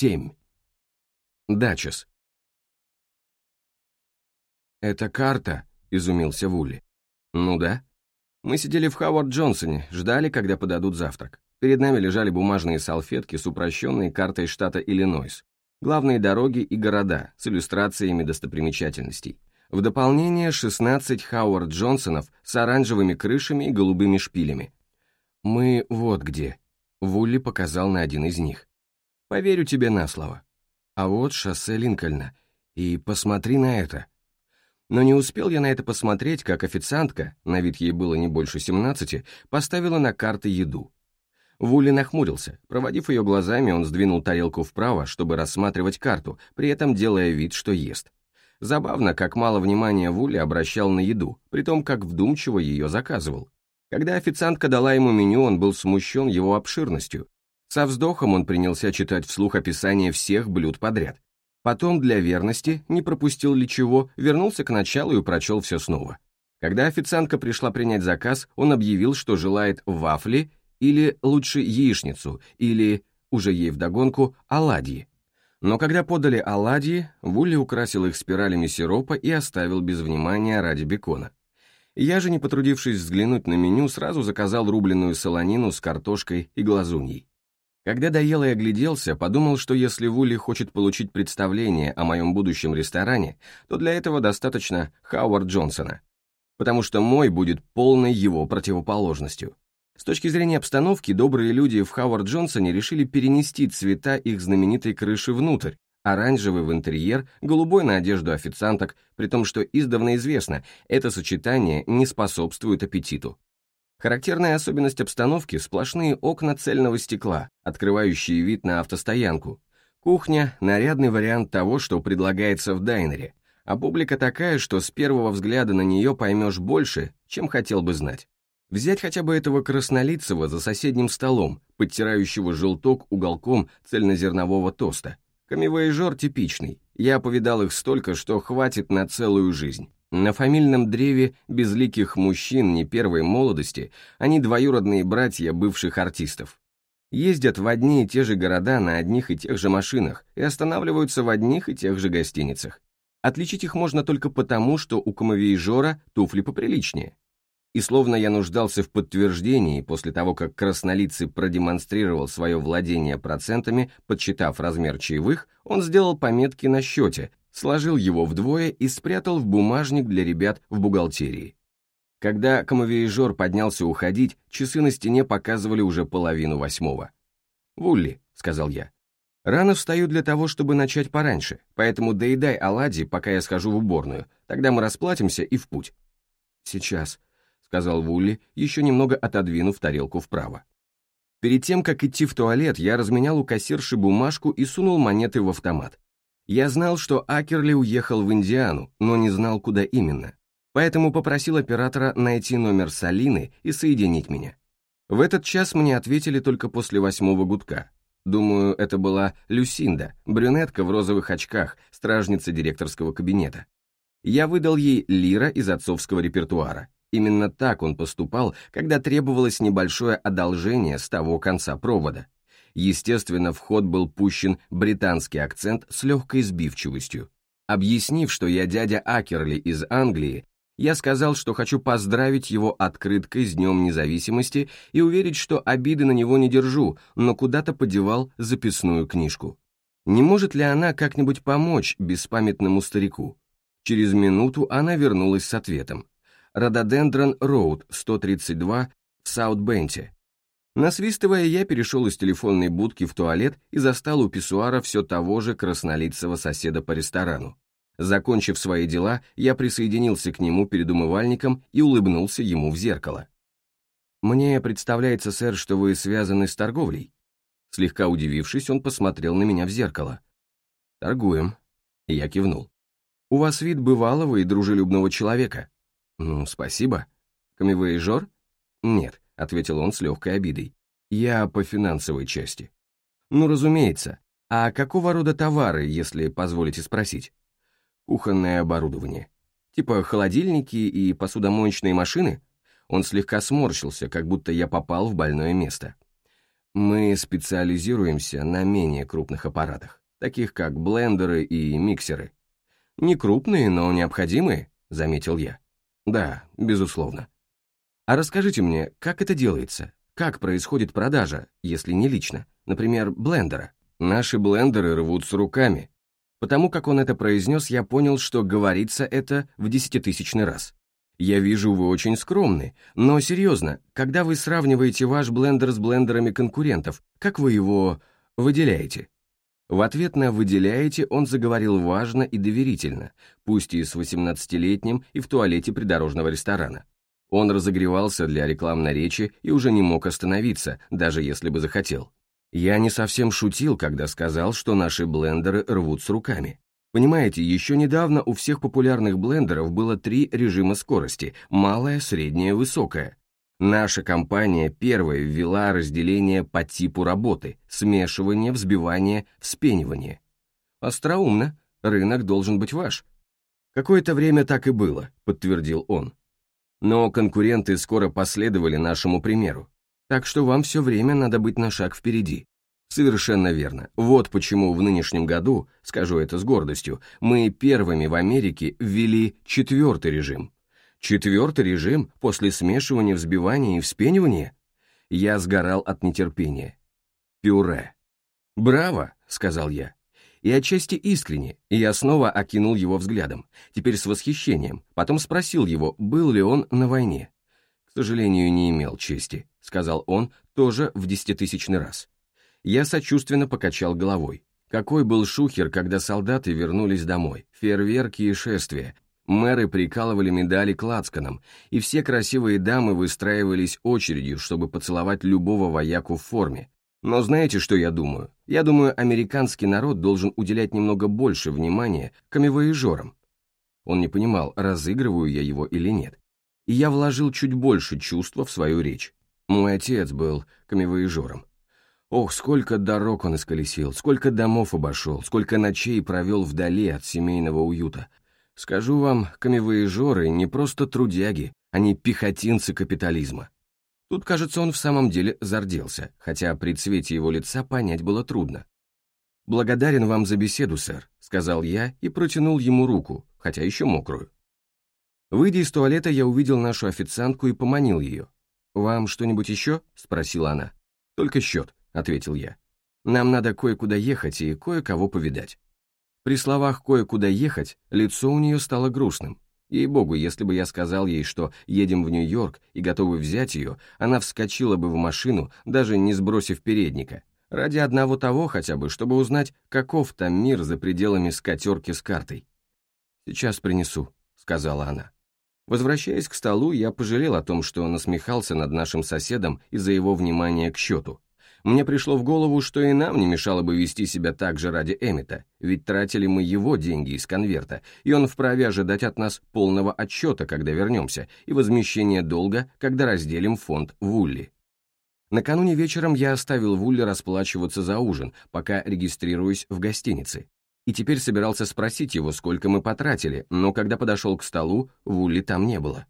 7. Дачес. «Это карта», — изумился Вулли. «Ну да. Мы сидели в Хауард Джонсоне, ждали, когда подадут завтрак. Перед нами лежали бумажные салфетки с упрощенной картой штата Иллинойс, главные дороги и города с иллюстрациями достопримечательностей. В дополнение 16 Хауард Джонсонов с оранжевыми крышами и голубыми шпилями. «Мы вот где», — Вулли показал на один из них. «Поверю тебе на слово. А вот шоссе Линкольна. И посмотри на это». Но не успел я на это посмотреть, как официантка, на вид ей было не больше 17, поставила на карты еду. Вули нахмурился. Проводив ее глазами, он сдвинул тарелку вправо, чтобы рассматривать карту, при этом делая вид, что ест. Забавно, как мало внимания Вули обращал на еду, при том, как вдумчиво ее заказывал. Когда официантка дала ему меню, он был смущен его обширностью. Со вздохом он принялся читать вслух описание всех блюд подряд. Потом, для верности, не пропустил ли чего, вернулся к началу и прочел все снова. Когда официантка пришла принять заказ, он объявил, что желает вафли или лучше яичницу, или, уже ей вдогонку, оладьи. Но когда подали оладьи, Вулли украсил их спиралями сиропа и оставил без внимания ради бекона. Я же, не потрудившись взглянуть на меню, сразу заказал рубленную солонину с картошкой и глазуньей. Когда доел и огляделся, подумал, что если Вулли хочет получить представление о моем будущем ресторане, то для этого достаточно Хауард Джонсона, потому что мой будет полной его противоположностью. С точки зрения обстановки, добрые люди в Хауард Джонсоне решили перенести цвета их знаменитой крыши внутрь, оранжевый в интерьер, голубой на одежду официанток, при том, что издавна известно, это сочетание не способствует аппетиту. Характерная особенность обстановки – сплошные окна цельного стекла, открывающие вид на автостоянку. Кухня – нарядный вариант того, что предлагается в дайнере, а публика такая, что с первого взгляда на нее поймешь больше, чем хотел бы знать. Взять хотя бы этого краснолицего за соседним столом, подтирающего желток уголком цельнозернового тоста. Камевояжер типичный, я повидал их столько, что хватит на целую жизнь. На фамильном древе безликих мужчин не первой молодости они двоюродные братья бывших артистов. Ездят в одни и те же города на одних и тех же машинах и останавливаются в одних и тех же гостиницах. Отличить их можно только потому, что у камовейжора туфли поприличнее. И словно я нуждался в подтверждении после того, как краснолицый продемонстрировал свое владение процентами, подсчитав размер чаевых, он сделал пометки на счете, сложил его вдвое и спрятал в бумажник для ребят в бухгалтерии. Когда камовеежор поднялся уходить, часы на стене показывали уже половину восьмого. «Вулли», — сказал я, — «рано встаю для того, чтобы начать пораньше, поэтому доедай оладьи, пока я схожу в уборную, тогда мы расплатимся и в путь». «Сейчас», сказал Вулли, еще немного отодвинув тарелку вправо. Перед тем, как идти в туалет, я разменял у кассирши бумажку и сунул монеты в автомат. Я знал, что Акерли уехал в Индиану, но не знал, куда именно. Поэтому попросил оператора найти номер Салины и соединить меня. В этот час мне ответили только после восьмого гудка. Думаю, это была Люсинда, брюнетка в розовых очках, стражница директорского кабинета. Я выдал ей лира из отцовского репертуара. Именно так он поступал, когда требовалось небольшое одолжение с того конца провода. Естественно, в ход был пущен британский акцент с легкой сбивчивостью. Объяснив, что я дядя Акерли из Англии, я сказал, что хочу поздравить его открыткой с Днем Независимости и уверить, что обиды на него не держу, но куда-то подевал записную книжку. Не может ли она как-нибудь помочь беспамятному старику? Через минуту она вернулась с ответом. Рододендрон Роуд, 132, в Саут-Бенте. Насвистывая, я перешел из телефонной будки в туалет и застал у писсуара все того же краснолицего соседа по ресторану. Закончив свои дела, я присоединился к нему перед умывальником и улыбнулся ему в зеркало. «Мне представляется, сэр, что вы связаны с торговлей?» Слегка удивившись, он посмотрел на меня в зеркало. «Торгуем». Я кивнул. «У вас вид бывалого и дружелюбного человека. «Ну, спасибо. Камевояжер?» «Нет», — ответил он с легкой обидой. «Я по финансовой части». «Ну, разумеется. А какого рода товары, если позволите спросить?» «Кухонное оборудование. Типа холодильники и посудомоечные машины?» Он слегка сморщился, как будто я попал в больное место. Мы специализируемся на менее крупных аппаратах, таких как блендеры и миксеры. Не крупные, но необходимые, заметил я. Да, безусловно. А расскажите мне, как это делается? Как происходит продажа, если не лично? Например, блендера. Наши блендеры рвутся руками. Потому как он это произнес, я понял, что говорится это в десятитысячный раз. Я вижу, вы очень скромны, но серьезно, когда вы сравниваете ваш блендер с блендерами конкурентов, как вы его выделяете? В ответ на «выделяете» он заговорил важно и доверительно, пусть и с 18-летним и в туалете придорожного ресторана. Он разогревался для рекламной речи и уже не мог остановиться, даже если бы захотел. Я не совсем шутил, когда сказал, что наши блендеры рвут с руками. Понимаете, еще недавно у всех популярных блендеров было три режима скорости – малая, средняя, высокая. Наша компания первая ввела разделение по типу работы – смешивание, взбивание, вспенивание. Остроумно, рынок должен быть ваш. Какое-то время так и было, подтвердил он. Но конкуренты скоро последовали нашему примеру. Так что вам все время надо быть на шаг впереди. Совершенно верно. Вот почему в нынешнем году, скажу это с гордостью, мы первыми в Америке ввели четвертый режим. Четвертый режим после смешивания, взбивания и вспенивания? Я сгорал от нетерпения. Пюре. «Браво!» — сказал я. И отчасти искренне, и я снова окинул его взглядом, теперь с восхищением, потом спросил его, был ли он на войне. «К сожалению, не имел чести», — сказал он, тоже в десятитысячный раз. Я сочувственно покачал головой. Какой был шухер, когда солдаты вернулись домой, фейерверки и шествия, мэры прикалывали медали к лацканам, и все красивые дамы выстраивались очередью, чтобы поцеловать любого вояку в форме. Но знаете, что я думаю? Я думаю, американский народ должен уделять немного больше внимания камевоежорам. Он не понимал, разыгрываю я его или нет. И я вложил чуть больше чувства в свою речь. Мой отец был камевоежором. Ох, сколько дорог он исколесил, сколько домов обошел, сколько ночей провел вдали от семейного уюта. Скажу вам, камевоежоры не просто трудяги, они пехотинцы капитализма. Тут, кажется, он в самом деле зарделся, хотя при цвете его лица понять было трудно. «Благодарен вам за беседу, сэр», — сказал я и протянул ему руку, хотя еще мокрую. Выйдя из туалета, я увидел нашу официантку и поманил ее. «Вам что-нибудь еще?» — спросила она. «Только счет», — ответил я. «Нам надо кое-куда ехать и кое-кого повидать». При словах «кое-куда ехать» лицо у нее стало грустным. Ей-богу, если бы я сказал ей, что едем в Нью-Йорк и готовы взять ее, она вскочила бы в машину, даже не сбросив передника. Ради одного того хотя бы, чтобы узнать, каков там мир за пределами скатерки с картой. «Сейчас принесу», — сказала она. Возвращаясь к столу, я пожалел о том, что насмехался над нашим соседом из-за его внимания к счету. Мне пришло в голову, что и нам не мешало бы вести себя так же ради Эмита, ведь тратили мы его деньги из конверта, и он вправе ожидать от нас полного отчета, когда вернемся, и возмещения долга, когда разделим фонд Вулли. Накануне вечером я оставил Вулли расплачиваться за ужин, пока регистрируюсь в гостинице. И теперь собирался спросить его, сколько мы потратили, но когда подошел к столу, Вулли там не было.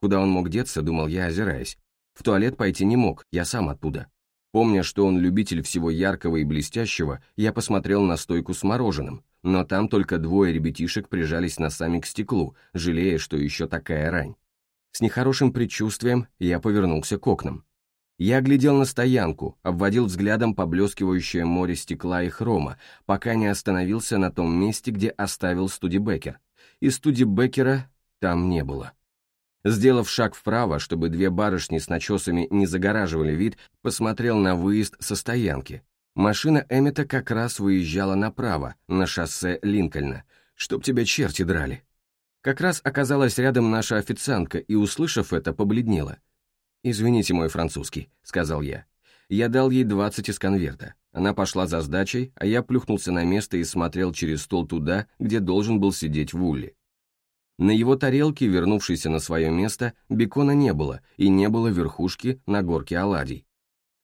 Куда он мог деться, думал я, озираясь. В туалет пойти не мог, я сам оттуда. Помня, что он любитель всего яркого и блестящего, я посмотрел на стойку с мороженым, но там только двое ребятишек прижались носами к стеклу, жалея, что еще такая рань. С нехорошим предчувствием я повернулся к окнам. Я глядел на стоянку, обводил взглядом поблескивающее море стекла и хрома, пока не остановился на том месте, где оставил Студибекер. И Студибекера там не было. Сделав шаг вправо, чтобы две барышни с начесами не загораживали вид, посмотрел на выезд со стоянки. Машина Эммета как раз выезжала направо, на шоссе Линкольна. Чтоб тебя черти драли. Как раз оказалась рядом наша официантка и, услышав это, побледнела. «Извините, мой французский», — сказал я. Я дал ей двадцать из конверта. Она пошла за сдачей, а я плюхнулся на место и смотрел через стол туда, где должен был сидеть Вулли. На его тарелке, вернувшейся на свое место, бекона не было, и не было верхушки на горке оладий.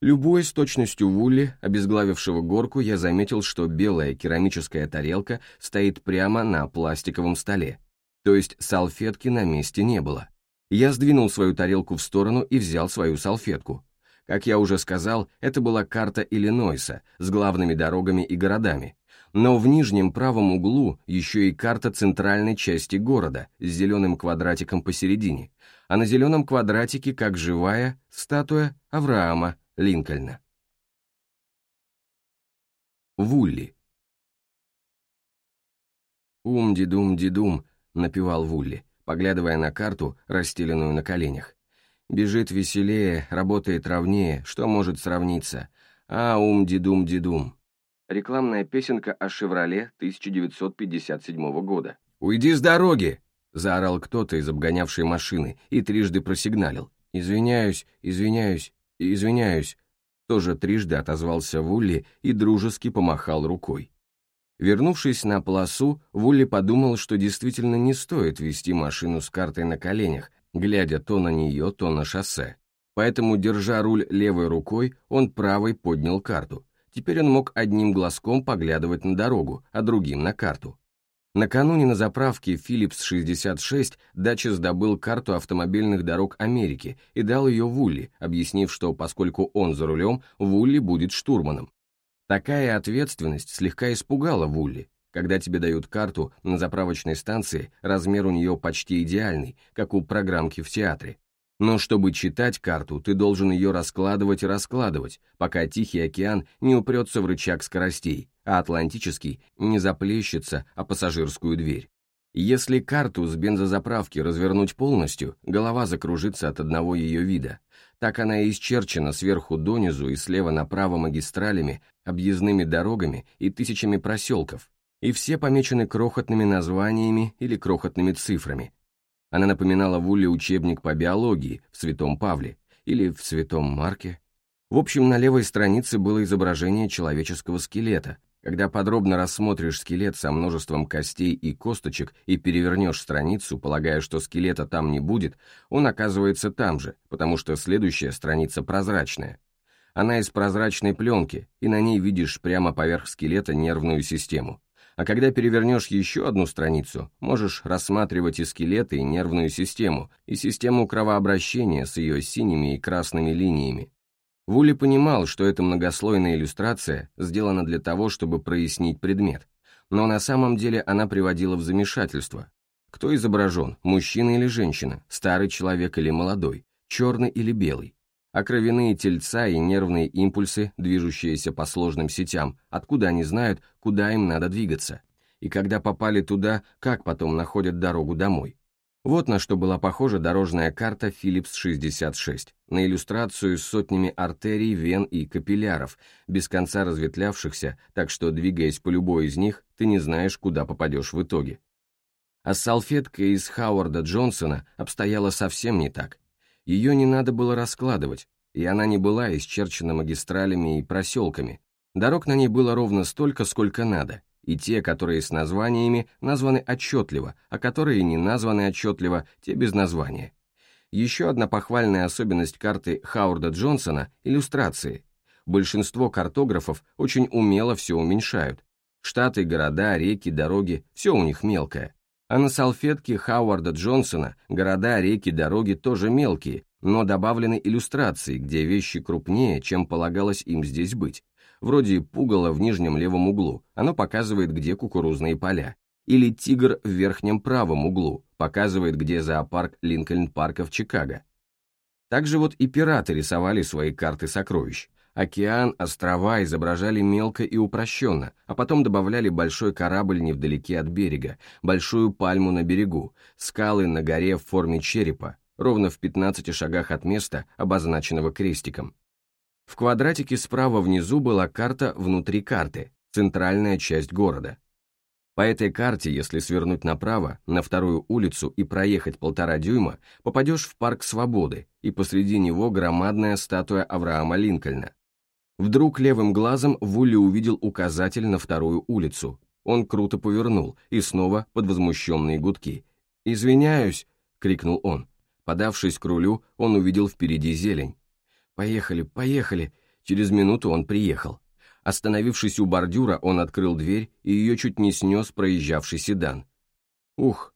Любой с точностью Вулли, обезглавившего горку, я заметил, что белая керамическая тарелка стоит прямо на пластиковом столе, то есть салфетки на месте не было. Я сдвинул свою тарелку в сторону и взял свою салфетку. Как я уже сказал, это была карта Иллинойса с главными дорогами и городами, но в нижнем правом углу еще и карта центральной части города с зеленым квадратиком посередине, а на зеленом квадратике, как живая, статуя Авраама Линкольна. Вулли. «Ум-дидум-дидум», — напевал Вулли, поглядывая на карту, расстеленную на коленях. «Бежит веселее, работает ровнее, что может сравниться? А, ум-дидум-дидум». Рекламная песенка о «Шевроле» 1957 года. «Уйди с дороги!» — заорал кто-то из обгонявшей машины и трижды просигналил. «Извиняюсь, извиняюсь, извиняюсь», тоже трижды отозвался Вулли и дружески помахал рукой. Вернувшись на полосу, Вулли подумал, что действительно не стоит вести машину с картой на коленях, глядя то на нее, то на шоссе. Поэтому, держа руль левой рукой, он правой поднял карту. Теперь он мог одним глазком поглядывать на дорогу, а другим на карту. Накануне на заправке Philips 66 Дачес добыл карту автомобильных дорог Америки и дал ее Вулли, объяснив, что поскольку он за рулем, Вулли будет штурманом. Такая ответственность слегка испугала Вулли. Когда тебе дают карту на заправочной станции, размер у нее почти идеальный, как у программки в театре. Но чтобы читать карту, ты должен ее раскладывать и раскладывать, пока Тихий океан не упрется в рычаг скоростей, а Атлантический не заплещется о пассажирскую дверь. Если карту с бензозаправки развернуть полностью, голова закружится от одного ее вида. Так она и исчерчена сверху донизу и слева направо магистралями, объездными дорогами и тысячами проселков, и все помечены крохотными названиями или крохотными цифрами, она напоминала Вулле учебник по биологии в Святом Павле или в Святом Марке. В общем, на левой странице было изображение человеческого скелета. Когда подробно рассмотришь скелет со множеством костей и косточек и перевернешь страницу, полагая, что скелета там не будет, он оказывается там же, потому что следующая страница прозрачная. Она из прозрачной пленки, и на ней видишь прямо поверх скелета нервную систему. А когда перевернешь еще одну страницу, можешь рассматривать и скелеты, и нервную систему, и систему кровообращения с ее синими и красными линиями. Вули понимал, что эта многослойная иллюстрация сделана для того, чтобы прояснить предмет, но на самом деле она приводила в замешательство. Кто изображен, мужчина или женщина, старый человек или молодой, черный или белый? А кровяные тельца и нервные импульсы, движущиеся по сложным сетям, откуда они знают, куда им надо двигаться, и когда попали туда, как потом находят дорогу домой. Вот на что была похожа дорожная карта Philips 66, на иллюстрацию с сотнями артерий, вен и капилляров, без конца разветвлявшихся, так что, двигаясь по любой из них, ты не знаешь, куда попадешь в итоге. А с салфеткой из Хауарда Джонсона обстояло совсем не так. Ее не надо было раскладывать, и она не была исчерчена магистралями и проселками. Дорог на ней было ровно столько, сколько надо, и те, которые с названиями, названы отчетливо, а которые не названы отчетливо, те без названия. Еще одна похвальная особенность карты Хаурда Джонсона – иллюстрации. Большинство картографов очень умело все уменьшают. Штаты, города, реки, дороги – все у них мелкое. А на салфетке Хауарда Джонсона города, реки, дороги тоже мелкие, но добавлены иллюстрации, где вещи крупнее, чем полагалось им здесь быть. Вроде пугало в нижнем левом углу, оно показывает, где кукурузные поля. Или тигр в верхнем правом углу, показывает, где зоопарк Линкольн-парка в Чикаго. Также вот и пираты рисовали свои карты сокровищ. Океан, острова изображали мелко и упрощенно, а потом добавляли большой корабль невдалеке от берега, большую пальму на берегу, скалы на горе в форме черепа, ровно в 15 шагах от места, обозначенного крестиком. В квадратике справа внизу была карта внутри карты, центральная часть города. По этой карте, если свернуть направо, на вторую улицу и проехать полтора дюйма, попадешь в Парк Свободы, и посреди него громадная статуя Авраама Линкольна. Вдруг левым глазом Вулли увидел указатель на вторую улицу. Он круто повернул, и снова под возмущенные гудки. «Извиняюсь!» — крикнул он. Подавшись к рулю, он увидел впереди зелень. «Поехали, поехали!» Через минуту он приехал. Остановившись у бордюра, он открыл дверь, и ее чуть не снес проезжавший седан. «Ух!»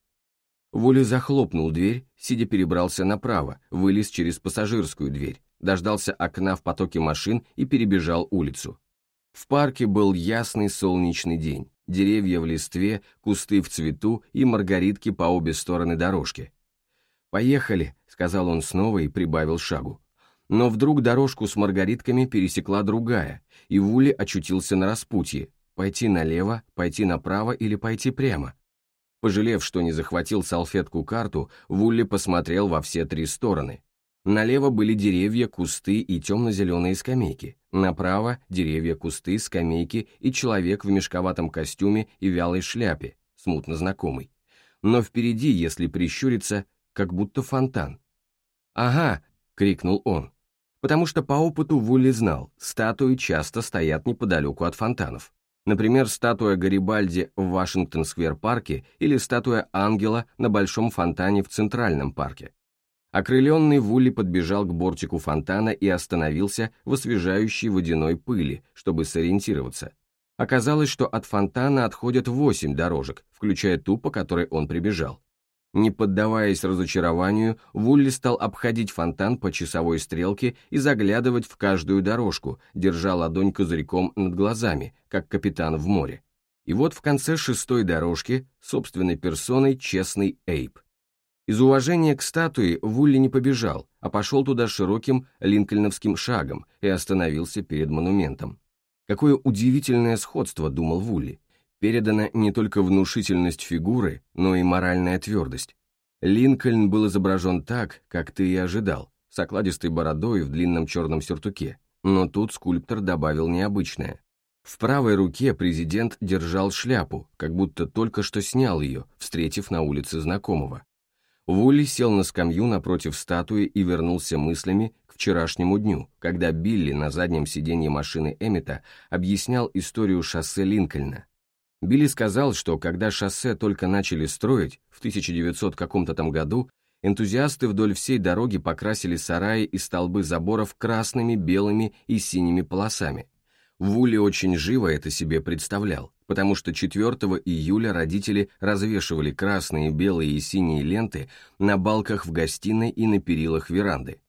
Вули захлопнул дверь, сидя перебрался направо, вылез через пассажирскую дверь, дождался окна в потоке машин и перебежал улицу. В парке был ясный солнечный день, деревья в листве, кусты в цвету и маргаритки по обе стороны дорожки. «Поехали», — сказал он снова и прибавил шагу. Но вдруг дорожку с маргаритками пересекла другая, и Вули очутился на распутье, пойти налево, пойти направо или пойти прямо. Пожалев, что не захватил салфетку-карту, Вулли посмотрел во все три стороны. Налево были деревья, кусты и темно-зеленые скамейки. Направо — деревья, кусты, скамейки и человек в мешковатом костюме и вялой шляпе, смутно знакомый. Но впереди, если прищуриться, как будто фонтан. «Ага!» — крикнул он. Потому что по опыту Вулли знал, статуи часто стоят неподалеку от фонтанов. Например, статуя Гарибальди в Вашингтон-сквер-парке или статуя ангела на большом фонтане в Центральном парке. Окрыленный Вулли подбежал к бортику фонтана и остановился в освежающей водяной пыли, чтобы сориентироваться. Оказалось, что от фонтана отходят восемь дорожек, включая ту, по которой он прибежал. Не поддаваясь разочарованию, Вулли стал обходить фонтан по часовой стрелке и заглядывать в каждую дорожку, держа ладонь козырьком над глазами, как капитан в море. И вот в конце шестой дорожки собственной персоной честный Эйп. Из уважения к статуе Вулли не побежал, а пошел туда широким линкольновским шагом и остановился перед монументом. Какое удивительное сходство, думал Вулли передана не только внушительность фигуры, но и моральная твердость. Линкольн был изображен так, как ты и ожидал, с окладистой бородой в длинном черном сюртуке, но тут скульптор добавил необычное. В правой руке президент держал шляпу, как будто только что снял ее, встретив на улице знакомого. Вулли сел на скамью напротив статуи и вернулся мыслями к вчерашнему дню, когда Билли на заднем сиденье машины Эммета объяснял историю шоссе Линкольна, Билли сказал, что когда шоссе только начали строить, в 1900 каком-то там году, энтузиасты вдоль всей дороги покрасили сараи и столбы заборов красными, белыми и синими полосами. Вули очень живо это себе представлял, потому что 4 июля родители развешивали красные, белые и синие ленты на балках в гостиной и на перилах веранды.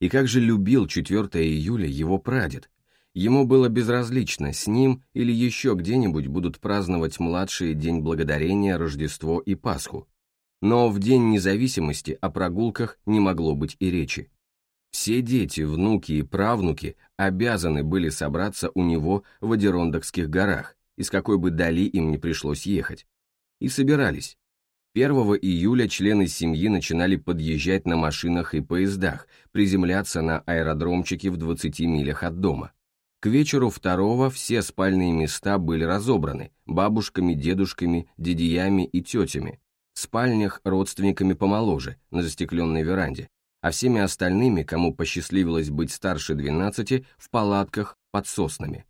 И как же любил 4 июля его прадед, Ему было безразлично, с ним или еще где-нибудь будут праздновать младшие День Благодарения, Рождество и Пасху. Но в День независимости о прогулках не могло быть и речи. Все дети, внуки и правнуки обязаны были собраться у него в Адерондокских горах, из какой бы дали им не пришлось ехать. И собирались. 1 июля члены семьи начинали подъезжать на машинах и поездах, приземляться на аэродромчике в 20 милях от дома. К вечеру второго все спальные места были разобраны бабушками, дедушками, дядями и тетями, в спальнях родственниками помоложе, на застекленной веранде, а всеми остальными, кому посчастливилось быть старше 12, в палатках под соснами.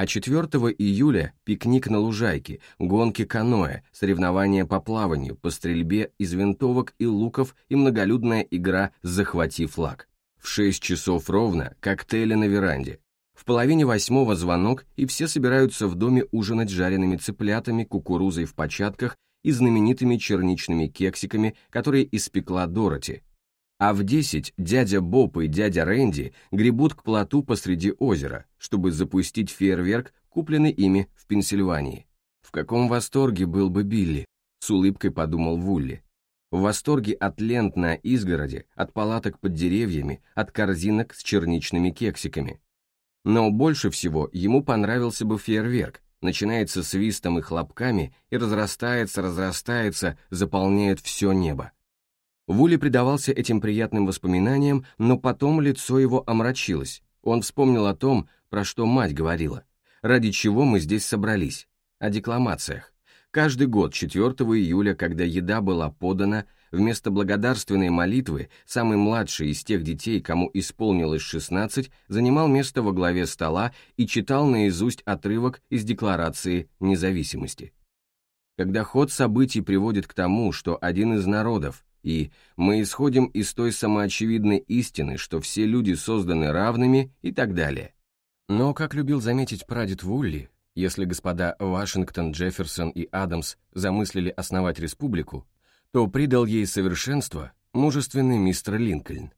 А 4 июля пикник на лужайке, гонки каноэ, соревнования по плаванию, по стрельбе из винтовок и луков и многолюдная игра «Захвати флаг». В 6 часов ровно коктейли на веранде, в половине восьмого звонок, и все собираются в доме ужинать жареными цыплятами, кукурузой в початках и знаменитыми черничными кексиками, которые испекла Дороти. А в десять дядя Боб и дядя Рэнди гребут к плоту посреди озера, чтобы запустить фейерверк, купленный ими в Пенсильвании. В каком восторге был бы Билли, с улыбкой подумал Вулли. В восторге от лент на изгороде, от палаток под деревьями, от корзинок с черничными кексиками. Но больше всего ему понравился бы фейерверк, начинается свистом и хлопками и разрастается, разрастается, заполняет все небо. Вули предавался этим приятным воспоминаниям, но потом лицо его омрачилось. Он вспомнил о том, про что мать говорила. Ради чего мы здесь собрались? О декламациях. Каждый год 4 июля, когда еда была подана, Вместо благодарственной молитвы самый младший из тех детей, кому исполнилось 16, занимал место во главе стола и читал наизусть отрывок из Декларации независимости. Когда ход событий приводит к тому, что один из народов, и мы исходим из той самоочевидной истины, что все люди созданы равными и так далее. Но, как любил заметить прадед Вулли, если господа Вашингтон, Джефферсон и Адамс замыслили основать республику, то придал ей совершенство мужественный мистер Линкольн.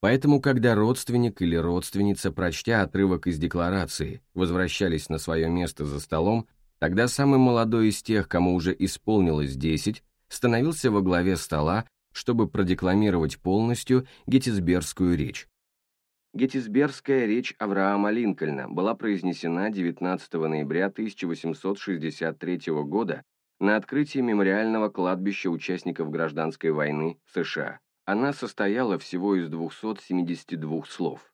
Поэтому, когда родственник или родственница, прочтя отрывок из декларации, возвращались на свое место за столом, тогда самый молодой из тех, кому уже исполнилось 10, становился во главе стола, чтобы продекламировать полностью геттисбергскую речь. Геттисбергская речь Авраама Линкольна была произнесена 19 ноября 1863 года на открытии мемориального кладбища участников гражданской войны в США. Она состояла всего из 272 слов.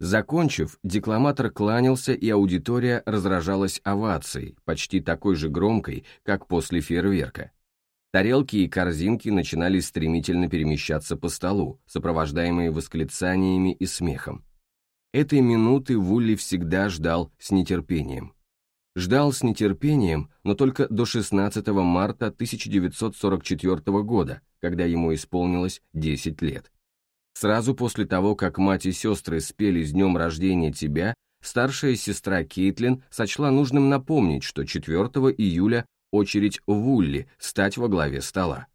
Закончив, декламатор кланялся, и аудитория разражалась овацией, почти такой же громкой, как после фейерверка. Тарелки и корзинки начинали стремительно перемещаться по столу, сопровождаемые восклицаниями и смехом. Этой минуты Вулли всегда ждал с нетерпением. Ждал с нетерпением, но только до 16 марта 1944 года, когда ему исполнилось 10 лет. Сразу после того, как мать и сестры спели «С днем рождения тебя», старшая сестра Кейтлин сочла нужным напомнить, что 4 июля очередь Вулли стать во главе стола.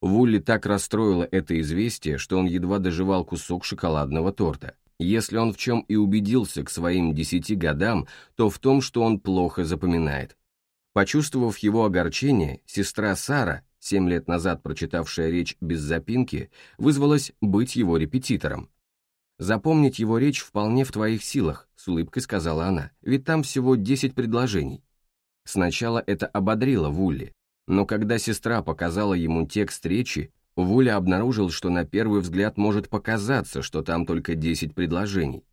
Вулли так расстроило это известие, что он едва доживал кусок шоколадного торта. Если он в чем и убедился к своим десяти годам, то в том, что он плохо запоминает. Почувствовав его огорчение, сестра Сара, семь лет назад прочитавшая речь без запинки, вызвалась быть его репетитором. «Запомнить его речь вполне в твоих силах», — с улыбкой сказала она, «ведь там всего десять предложений. Сначала это ободрило Вулли, но когда сестра показала ему текст речи, Вуля обнаружил, что на первый взгляд может показаться, что там только 10 предложений.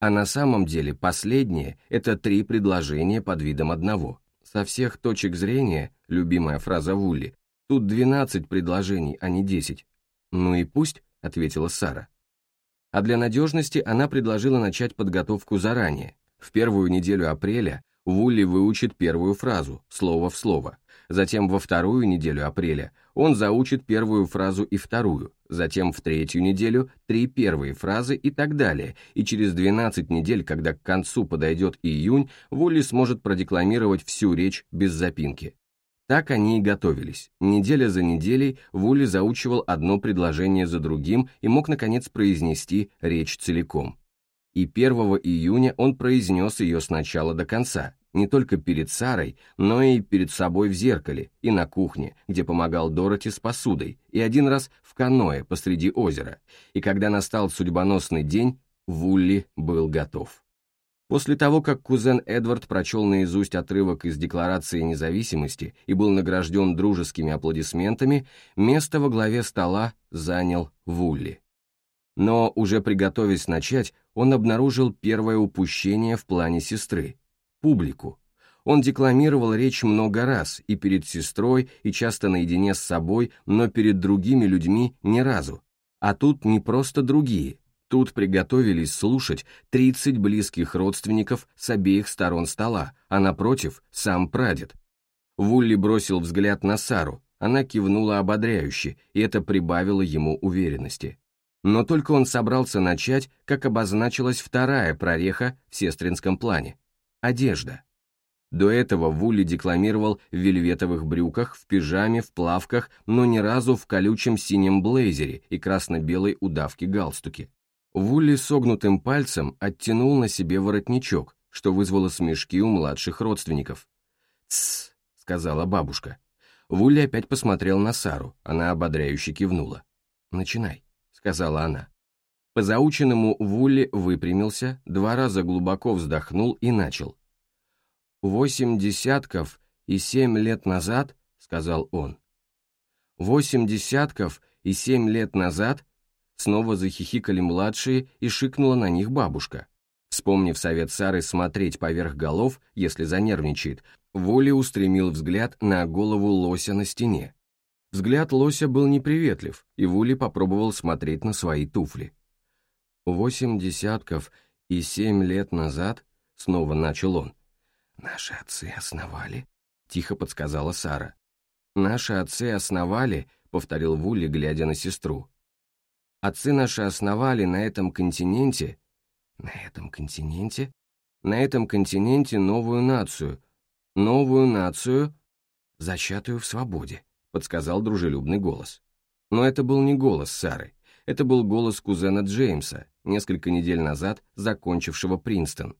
А на самом деле последнее – это три предложения под видом одного. Со всех точек зрения, любимая фраза Вулли, тут 12 предложений, а не 10. «Ну и пусть», – ответила Сара. А для надежности она предложила начать подготовку заранее. В первую неделю апреля Вулли выучит первую фразу, слово в слово. Затем во вторую неделю апреля он заучит первую фразу и вторую, затем в третью неделю три первые фразы и так далее, и через 12 недель, когда к концу подойдет июнь, Вулли сможет продекламировать всю речь без запинки. Так они и готовились. Неделя за неделей Вулли заучивал одно предложение за другим и мог, наконец, произнести речь целиком и 1 июня он произнес ее с начала до конца, не только перед Сарой, но и перед собой в зеркале, и на кухне, где помогал Дороти с посудой, и один раз в каное посреди озера, и когда настал судьбоносный день, Вулли был готов. После того, как кузен Эдвард прочел наизусть отрывок из Декларации независимости и был награжден дружескими аплодисментами, место во главе стола занял Вулли. Но, уже приготовясь начать, он обнаружил первое упущение в плане сестры – публику. Он декламировал речь много раз, и перед сестрой, и часто наедине с собой, но перед другими людьми ни разу. А тут не просто другие. Тут приготовились слушать 30 близких родственников с обеих сторон стола, а напротив – сам прадед. Вулли бросил взгляд на Сару, она кивнула ободряюще, и это прибавило ему уверенности. Но только он собрался начать, как обозначилась вторая прореха в сестринском плане – одежда. До этого Вулли декламировал в вельветовых брюках, в пижаме, в плавках, но ни разу в колючем синем блейзере и красно-белой удавке галстуке. Вулли согнутым пальцем оттянул на себе воротничок, что вызвало смешки у младших родственников. «Тссс», — сказала бабушка. Вулли опять посмотрел на Сару, она ободряюще кивнула. «Начинай» сказала она. По заученному Вулли выпрямился, два раза глубоко вздохнул и начал. «Восемь десятков и семь лет назад», — сказал он. «Восемь десятков и семь лет назад», — снова захихикали младшие и шикнула на них бабушка. Вспомнив совет Сары смотреть поверх голов, если занервничает, Воли устремил взгляд на голову лося на стене. Взгляд лося был неприветлив, и Вули попробовал смотреть на свои туфли. «Восемь десятков и семь лет назад», — снова начал он. «Наши отцы основали», — тихо подсказала Сара. «Наши отцы основали», — повторил Вули, глядя на сестру. «Отцы наши основали на этом континенте...» «На этом континенте?» «На этом континенте новую нацию. Новую нацию, зачатую в свободе», подсказал дружелюбный голос. Но это был не голос Сары. Это был голос кузена Джеймса, несколько недель назад закончившего Принстон.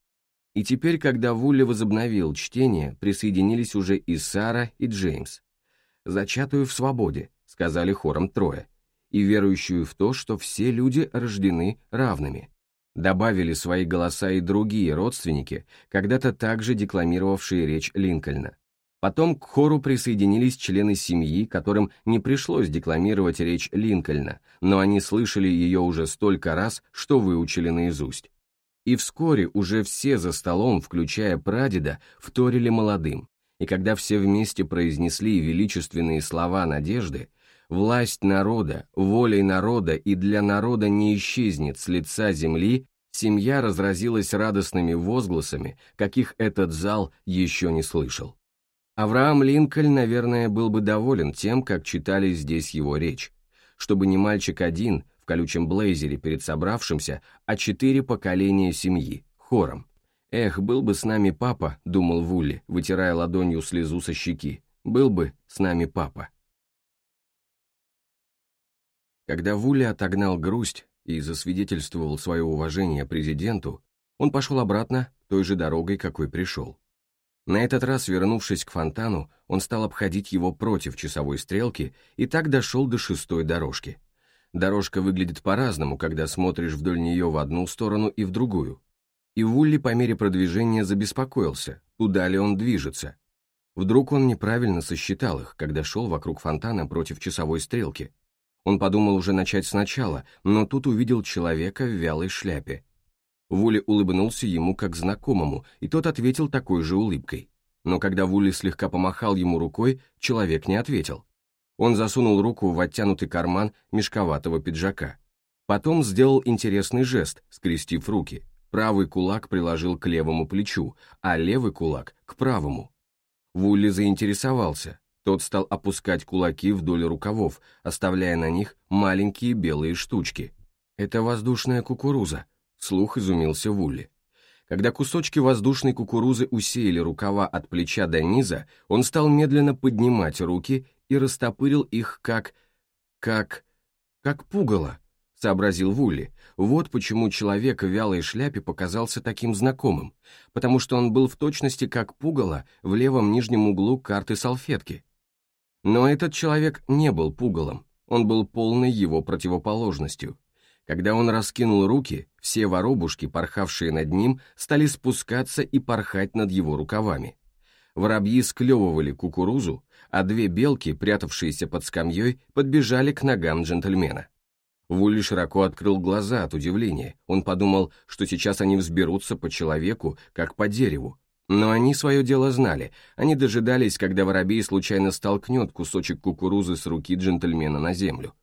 И теперь, когда Вулли возобновил чтение, присоединились уже и Сара, и Джеймс. «Зачатую в свободе», — сказали хором трое, и верующую в то, что все люди рождены равными. Добавили свои голоса и другие родственники, когда-то также декламировавшие речь Линкольна. Потом к хору присоединились члены семьи, которым не пришлось декламировать речь Линкольна, но они слышали ее уже столько раз, что выучили наизусть. И вскоре уже все за столом, включая прадеда, вторили молодым, и когда все вместе произнесли величественные слова надежды, власть народа, волей народа и для народа не исчезнет с лица земли, семья разразилась радостными возгласами, каких этот зал еще не слышал. Авраам Линкольн, наверное, был бы доволен тем, как читали здесь его речь, чтобы не мальчик один в колючем блейзере перед собравшимся, а четыре поколения семьи, хором. «Эх, был бы с нами папа», — думал Вулли, вытирая ладонью слезу со щеки, «был бы с нами папа». Когда Вулли отогнал грусть и засвидетельствовал свое уважение президенту, он пошел обратно той же дорогой, какой пришел. На этот раз, вернувшись к фонтану, он стал обходить его против часовой стрелки и так дошел до шестой дорожки. Дорожка выглядит по-разному, когда смотришь вдоль нее в одну сторону и в другую. И Вулли по мере продвижения забеспокоился, куда ли он движется. Вдруг он неправильно сосчитал их, когда шел вокруг фонтана против часовой стрелки. Он подумал уже начать сначала, но тут увидел человека в вялой шляпе. Вули улыбнулся ему как знакомому, и тот ответил такой же улыбкой. Но когда Вули слегка помахал ему рукой, человек не ответил. Он засунул руку в оттянутый карман мешковатого пиджака. Потом сделал интересный жест, скрестив руки. Правый кулак приложил к левому плечу, а левый кулак — к правому. Вулли заинтересовался, тот стал опускать кулаки вдоль рукавов, оставляя на них маленькие белые штучки. «Это воздушная кукуруза», — слух изумился Вулли. Когда кусочки воздушной кукурузы усеяли рукава от плеча до низа, он стал медленно поднимать руки и растопырил их как... как... как пугало, — сообразил Вулли. Вот почему человек в вялой шляпе показался таким знакомым, потому что он был в точности как пугало в левом нижнем углу карты салфетки. Но этот человек не был пугалом, он был полной его противоположностью. Когда он раскинул руки, все воробушки, порхавшие над ним, стали спускаться и порхать над его рукавами. Воробьи склевывали кукурузу, а две белки, прятавшиеся под скамьей, подбежали к ногам джентльмена. Вулли широко открыл глаза от удивления. Он подумал, что сейчас они взберутся по человеку, как по дереву, но они свое дело знали, они дожидались, когда воробей случайно столкнет кусочек кукурузы с руки джентльмена на землю.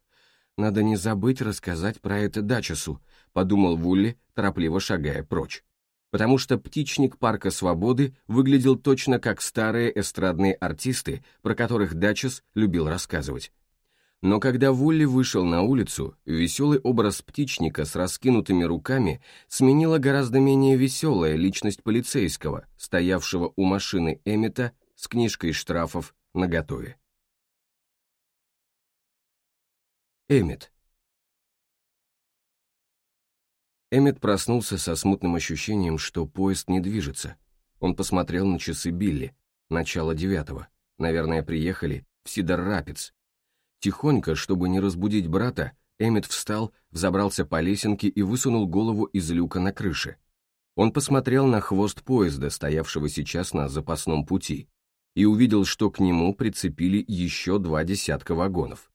«Надо не забыть рассказать про это Дачесу», — подумал Вулли, торопливо шагая прочь. Потому что птичник Парка Свободы выглядел точно как старые эстрадные артисты, про которых Дачес любил рассказывать. Но когда Вулли вышел на улицу, веселый образ птичника с раскинутыми руками сменила гораздо менее веселая личность полицейского, стоявшего у машины Эммета с книжкой штрафов наготове. Эммет Эммет проснулся со смутным ощущением, что поезд не движется. Он посмотрел на часы Билли, начало девятого. Наверное, приехали в Сидор-Рапидс, Тихонько, чтобы не разбудить брата, Эммет встал, взобрался по лесенке и высунул голову из люка на крыше. Он посмотрел на хвост поезда, стоявшего сейчас на запасном пути, и увидел, что к нему прицепили еще два десятка вагонов.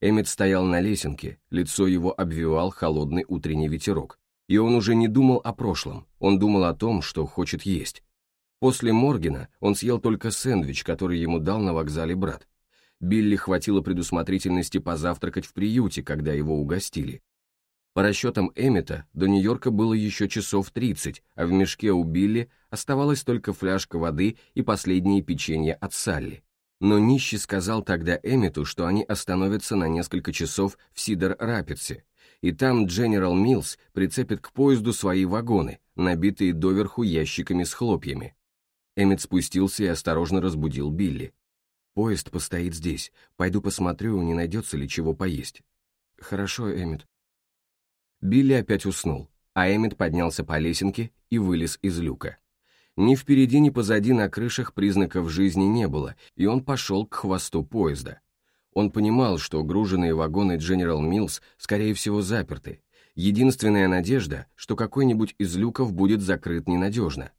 Эммет стоял на лесенке, лицо его обвивал холодный утренний ветерок, и он уже не думал о прошлом, он думал о том, что хочет есть. После Моргена он съел только сэндвич, который ему дал на вокзале брат. Билли хватило предусмотрительности позавтракать в приюте, когда его угостили. По расчетам Эммета, до Нью-Йорка было еще часов 30, а в мешке у Билли оставалась только фляжка воды и последние печенья от Салли. Но нищий сказал тогда Эммету, что они остановятся на несколько часов в Сидор-Рапидсе, и там General Mills прицепит к поезду свои вагоны, набитые доверху ящиками с хлопьями. Эммет спустился и осторожно разбудил Билли. Поезд постоит здесь. Пойду посмотрю, не найдется ли чего поесть. Хорошо, Эммет. Билли опять уснул, а Эммет поднялся по лесенке и вылез из люка. Ни впереди, ни позади на крышах признаков жизни не было, и он пошел к хвосту поезда. Он понимал, что груженные вагоны General Mills, скорее всего, заперты. Единственная надежда, что какой-нибудь из люков будет закрыт ненадежно.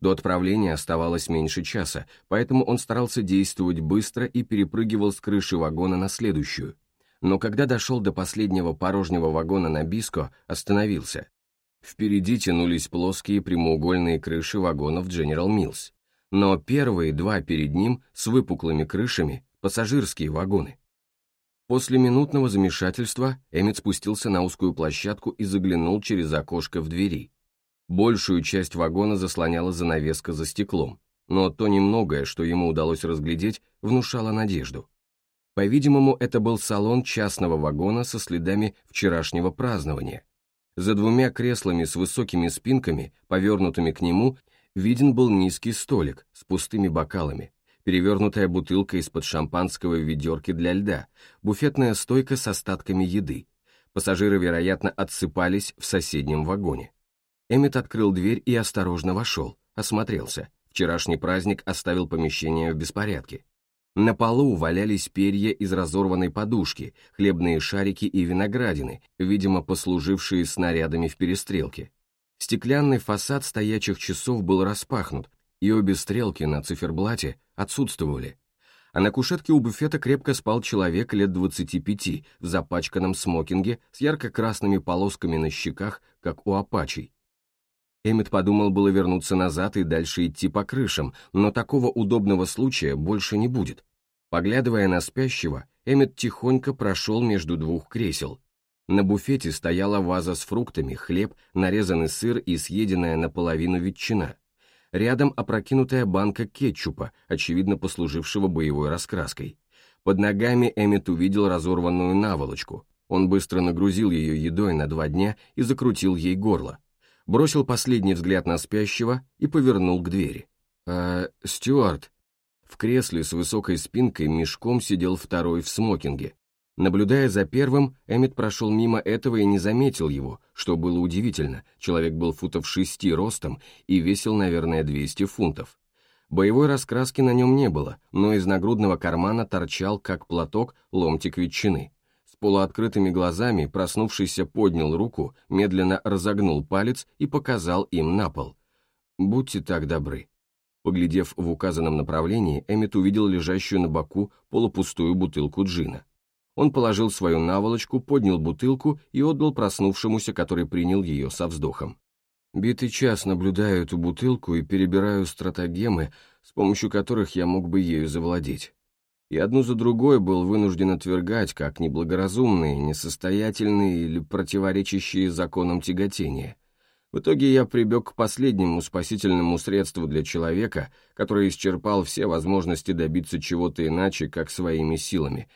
До отправления оставалось меньше часа, поэтому он старался действовать быстро и перепрыгивал с крыши вагона на следующую. Но когда дошел до последнего порожнего вагона на Биско, остановился. Впереди тянулись плоские прямоугольные крыши вагонов General Mills. Но первые два перед ним с выпуклыми крышами – пассажирские вагоны. После минутного замешательства Эммет спустился на узкую площадку и заглянул через окошко в двери. Большую часть вагона заслоняла занавеска за стеклом, но то немногое, что ему удалось разглядеть, внушало надежду. По-видимому, это был салон частного вагона со следами вчерашнего празднования – за двумя креслами с высокими спинками, повернутыми к нему, виден был низкий столик с пустыми бокалами, перевернутая бутылка из-под шампанского в ведерке для льда, буфетная стойка с остатками еды. Пассажиры, вероятно, отсыпались в соседнем вагоне. Эммет открыл дверь и осторожно вошел, осмотрелся. Вчерашний праздник оставил помещение в беспорядке. На полу валялись перья из разорванной подушки, хлебные шарики и виноградины, видимо, послужившие снарядами в перестрелке. Стеклянный фасад стоячих часов был распахнут, и обе стрелки на циферблате отсутствовали. А на кушетке у буфета крепко спал человек лет 25 в запачканном смокинге с ярко-красными полосками на щеках, как у апачей. Эммет подумал было вернуться назад и дальше идти по крышам, но такого удобного случая больше не будет. Поглядывая на спящего, Эммет тихонько прошел между двух кресел. На буфете стояла ваза с фруктами, хлеб, нарезанный сыр и съеденная наполовину ветчина. Рядом опрокинутая банка кетчупа, очевидно послужившего боевой раскраской. Под ногами Эммет увидел разорванную наволочку. Он быстро нагрузил ее едой на два дня и закрутил ей горло бросил последний взгляд на спящего и повернул к двери. «А, Стюарт?» В кресле с высокой спинкой мешком сидел второй в смокинге. Наблюдая за первым, Эммет прошел мимо этого и не заметил его, что было удивительно. Человек был футов шести ростом и весил, наверное, 200 фунтов. Боевой раскраски на нем не было, но из нагрудного кармана торчал, как платок, ломтик ветчины полуоткрытыми глазами проснувшийся поднял руку, медленно разогнул палец и показал им на пол. «Будьте так добры». Поглядев в указанном направлении, Эммет увидел лежащую на боку полупустую бутылку джина. Он положил свою наволочку, поднял бутылку и отдал проснувшемуся, который принял ее со вздохом. Битый час наблюдаю эту бутылку и перебираю стратагемы, с помощью которых я мог бы ею завладеть и одну за другой был вынужден отвергать как неблагоразумные, несостоятельные или противоречащие законам тяготения. В итоге я прибег к последнему спасительному средству для человека, который исчерпал все возможности добиться чего-то иначе, как своими силами.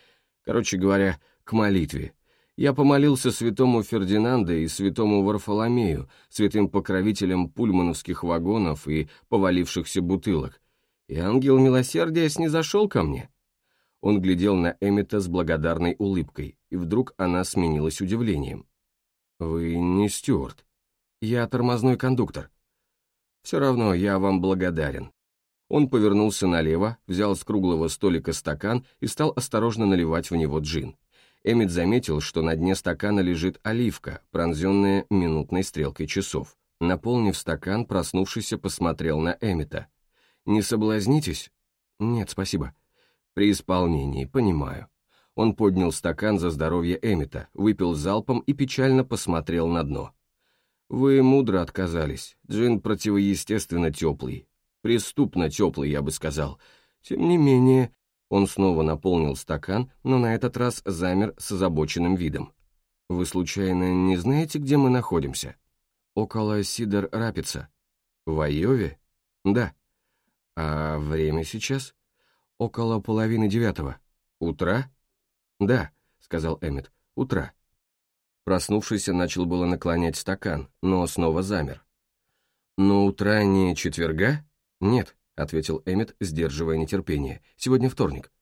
Короче говоря, к молитве. Я помолился святому Фердинанду и святому Варфоломею, святым покровителям пульмановских вагонов и повалившихся бутылок. И ангел милосердия снизошел ко мне. Он глядел на Эммета с благодарной улыбкой, и вдруг она сменилась удивлением. «Вы не Стюарт. Я тормозной кондуктор. Все равно я вам благодарен». Он повернулся налево, взял с круглого столика стакан и стал осторожно наливать в него джин. Эммет заметил, что на дне стакана лежит оливка, пронзенная минутной стрелкой часов. Наполнив стакан, проснувшийся посмотрел на Эммета. «Не соблазнитесь?» «Нет, спасибо». При исполнении, понимаю. Он поднял стакан за здоровье Эмита, выпил залпом и печально посмотрел на дно. Вы мудро отказались. Джин противоестественно теплый. Преступно теплый, я бы сказал. Тем не менее... Он снова наполнил стакан, но на этот раз замер с озабоченным видом. «Вы, случайно, не знаете, где мы находимся?» «Около Сидор Рапица». «В Айове?» «Да». «А время сейчас?» «Около половины девятого. Утра?» «Да», — сказал Эммет, — «утра». Проснувшийся начал было наклонять стакан, но снова замер. «Но утра не четверга?» «Нет», — ответил Эммет, сдерживая нетерпение. «Сегодня вторник».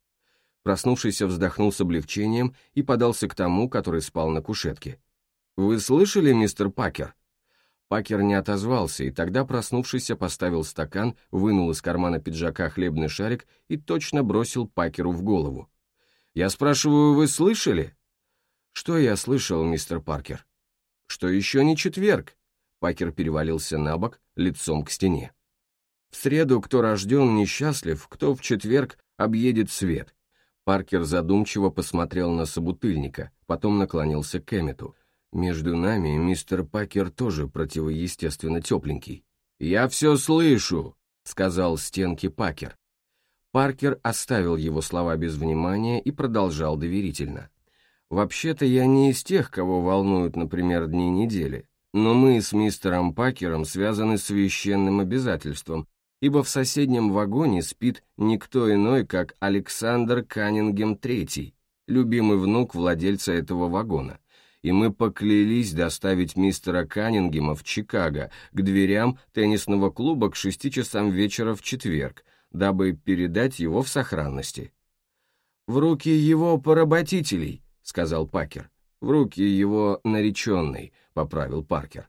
Проснувшийся вздохнул с облегчением и подался к тому, который спал на кушетке. «Вы слышали, мистер Пакер?» Пакер не отозвался, и тогда, проснувшийся, поставил стакан, вынул из кармана пиджака хлебный шарик и точно бросил Пакеру в голову. «Я спрашиваю, вы слышали?» «Что я слышал, мистер Паркер?» «Что еще не четверг?» Пакер перевалился на бок, лицом к стене. «В среду кто рожден несчастлив, кто в четверг объедет свет». Паркер задумчиво посмотрел на собутыльника, потом наклонился к Эммету. Между нами мистер Пакер тоже противоестественно тепленький. «Я все слышу», — сказал стенки Пакер. Паркер оставил его слова без внимания и продолжал доверительно. «Вообще-то я не из тех, кого волнуют, например, дни недели, но мы с мистером Пакером связаны священным обязательством, ибо в соседнем вагоне спит никто иной, как Александр Каннингем III, любимый внук владельца этого вагона и мы поклялись доставить мистера Каннингема в Чикаго к дверям теннисного клуба к шести часам вечера в четверг, дабы передать его в сохранности. «В руки его поработителей», — сказал Пакер. «В руки его нареченной», — поправил Паркер.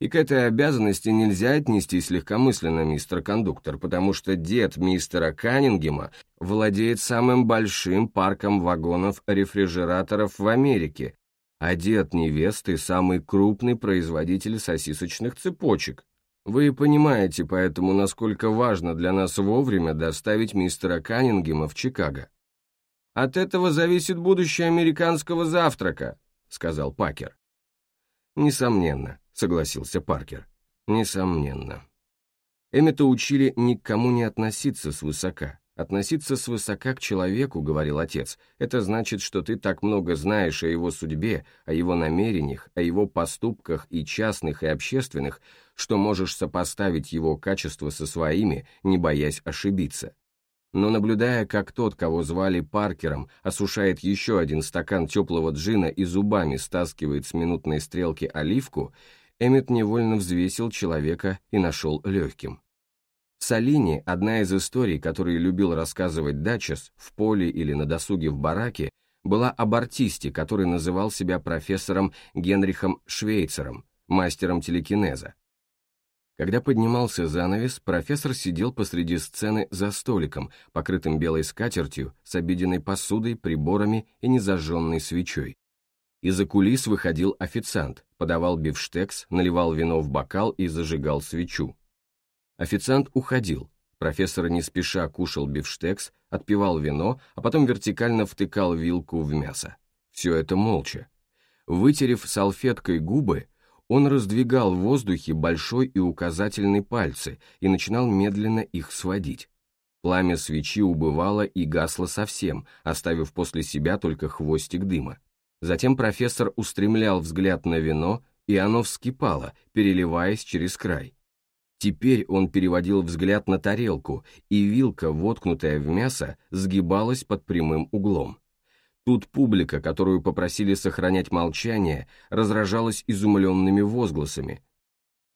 И к этой обязанности нельзя отнестись легкомысленно, мистер кондуктор, потому что дед мистера Каннингема владеет самым большим парком вагонов-рефрижераторов в Америке дед невесты – самый крупный производитель сосисочных цепочек. Вы понимаете поэтому, насколько важно для нас вовремя доставить мистера Каннингема в Чикаго. «От этого зависит будущее американского завтрака», — сказал Пакер. «Несомненно», — согласился Паркер. «Несомненно». Эммета учили ни к кому не относиться свысока. «Относиться свысока к человеку, — говорил отец, — это значит, что ты так много знаешь о его судьбе, о его намерениях, о его поступках и частных, и общественных, что можешь сопоставить его качества со своими, не боясь ошибиться. Но наблюдая, как тот, кого звали Паркером, осушает еще один стакан теплого джина и зубами стаскивает с минутной стрелки оливку, Эммет невольно взвесил человека и нашел легким. В одна из историй, которые любил рассказывать Дачес в поле или на досуге в бараке, была об артисте, который называл себя профессором Генрихом Швейцером, мастером телекинеза. Когда поднимался занавес, профессор сидел посреди сцены за столиком, покрытым белой скатертью, с обеденной посудой, приборами и незажженной свечой. Из-за кулис выходил официант, подавал бифштекс, наливал вино в бокал и зажигал свечу. Официант уходил. Профессор не спеша кушал бифштекс, отпивал вино, а потом вертикально втыкал вилку в мясо. Все это молча. Вытерев салфеткой губы, он раздвигал в воздухе большой и указательный пальцы и начинал медленно их сводить. Пламя свечи убывало и гасло совсем, оставив после себя только хвостик дыма. Затем профессор устремлял взгляд на вино, и оно вскипало, переливаясь через край. Теперь он переводил взгляд на тарелку, и вилка, воткнутая в мясо, сгибалась под прямым углом. Тут публика, которую попросили сохранять молчание, разражалась изумленными возгласами.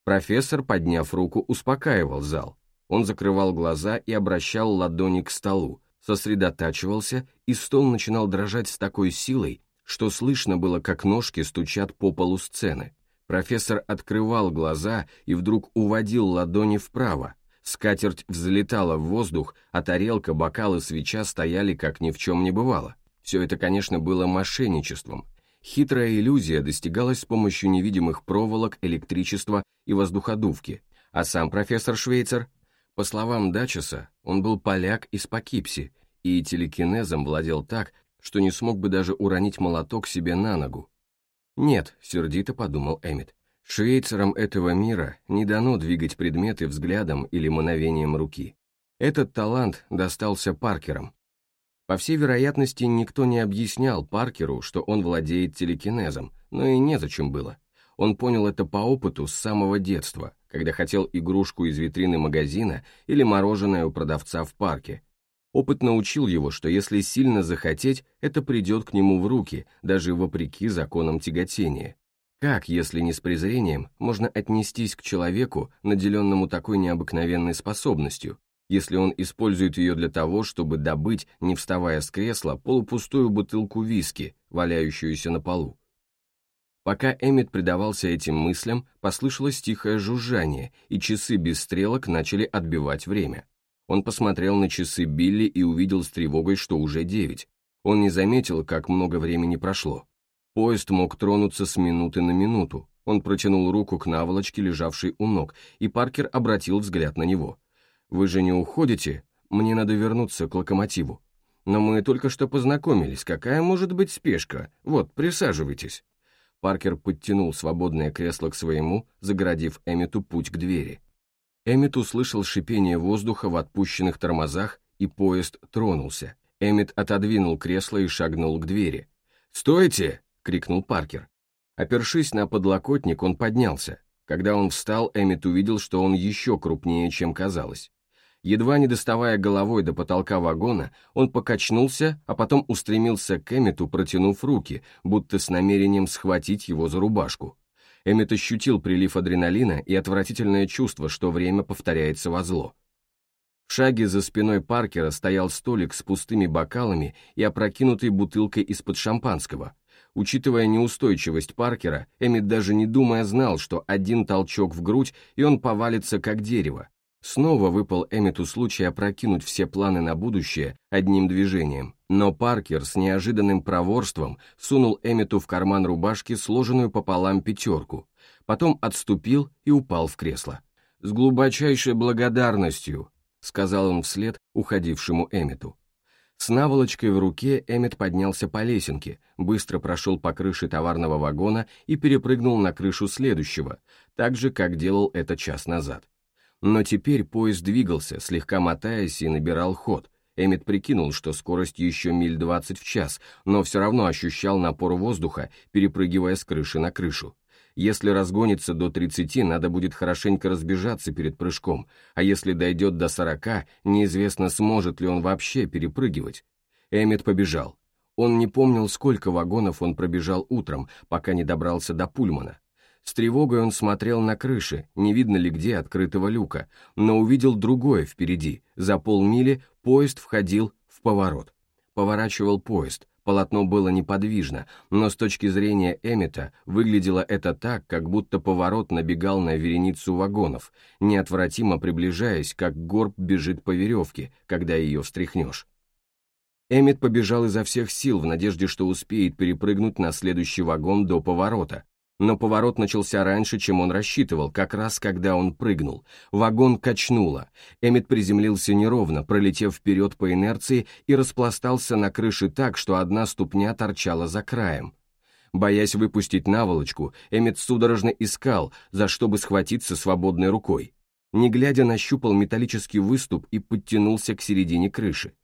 Профессор, подняв руку, успокаивал зал. Он закрывал глаза и обращал ладони к столу, сосредотачивался, и стол начинал дрожать с такой силой, что слышно было, как ножки стучат по полу сцены. Профессор открывал глаза и вдруг уводил ладони вправо. Скатерть взлетала в воздух, а тарелка, бокал и свеча стояли, как ни в чем не бывало. Все это, конечно, было мошенничеством. Хитрая иллюзия достигалась с помощью невидимых проволок, электричества и воздуходувки. А сам профессор Швейцер, по словам Дачеса, он был поляк из Покипси и телекинезом владел так, что не смог бы даже уронить молоток себе на ногу. «Нет», — сердито подумал Эммет, — «швейцарам этого мира не дано двигать предметы взглядом или мановением руки. Этот талант достался Паркерам. По всей вероятности, никто не объяснял Паркеру, что он владеет телекинезом, но и незачем было. Он понял это по опыту с самого детства, когда хотел игрушку из витрины магазина или мороженое у продавца в парке, Опыт научил его, что если сильно захотеть, это придет к нему в руки, даже вопреки законам тяготения. Как, если не с презрением, можно отнестись к человеку, наделенному такой необыкновенной способностью, если он использует ее для того, чтобы добыть, не вставая с кресла, полупустую бутылку виски, валяющуюся на полу? Пока Эммет предавался этим мыслям, послышалось тихое жужжание, и часы без стрелок начали отбивать время. Он посмотрел на часы Билли и увидел с тревогой, что уже девять. Он не заметил, как много времени прошло. Поезд мог тронуться с минуты на минуту. Он протянул руку к наволочке, лежавшей у ног, и Паркер обратил взгляд на него. «Вы же не уходите? Мне надо вернуться к локомотиву». «Но мы только что познакомились. Какая может быть спешка? Вот, присаживайтесь». Паркер подтянул свободное кресло к своему, загородив Эммету путь к двери. Эммет услышал шипение воздуха в отпущенных тормозах, и поезд тронулся. Эммет отодвинул кресло и шагнул к двери. «Стойте!» — крикнул Паркер. Опершись на подлокотник, он поднялся. Когда он встал, Эммет увидел, что он еще крупнее, чем казалось. Едва не доставая головой до потолка вагона, он покачнулся, а потом устремился к Эммету, протянув руки, будто с намерением схватить его за рубашку. Эммет ощутил прилив адреналина и отвратительное чувство, что время повторяется во зло. В шаге за спиной Паркера стоял столик с пустыми бокалами и опрокинутой бутылкой из-под шампанского. Учитывая неустойчивость Паркера, Эммет даже не думая знал, что один толчок в грудь, и он повалится как дерево, Снова выпал Эммету случай опрокинуть все планы на будущее одним движением. Но Паркер с неожиданным проворством сунул Эммету в карман рубашки сложенную пополам пятерку, потом отступил и упал в кресло. «С глубочайшей благодарностью», — сказал он вслед уходившему Эммету. С наволочкой в руке Эммет поднялся по лесенке, быстро прошел по крыше товарного вагона и перепрыгнул на крышу следующего, так же, как делал это час назад. Но теперь поезд двигался, слегка мотаясь и набирал ход. Эммет прикинул, что скорость еще миль 20 в час, но все равно ощущал напор воздуха, перепрыгивая с крыши на крышу. Если разгонится до 30, надо будет хорошенько разбежаться перед прыжком, а если дойдет до 40, неизвестно, сможет ли он вообще перепрыгивать. Эммет побежал. Он не помнил, сколько вагонов он пробежал утром, пока не добрался до Пульмана. С тревогой он смотрел на крыши, не видно ли где открытого люка, но увидел другое впереди. За полмили поезд входил в поворот. Поворачивал поезд, полотно было неподвижно, но с точки зрения Эммета выглядело это так, как будто поворот набегал на вереницу вагонов, неотвратимо приближаясь, как горб бежит по веревке, когда ее встряхнешь. Эммет побежал изо всех сил в надежде, что успеет перепрыгнуть на следующий вагон до поворота, но поворот начался раньше, чем он рассчитывал, как раз когда он прыгнул. Вагон качнуло. Эммет приземлился неровно, пролетев вперед по инерции и распластался на крыше так, что одна ступня торчала за краем. Боясь выпустить наволочку, Эммет судорожно искал, за что бы схватиться свободной рукой. Не глядя, нащупал металлический выступ и подтянулся к середине крыши.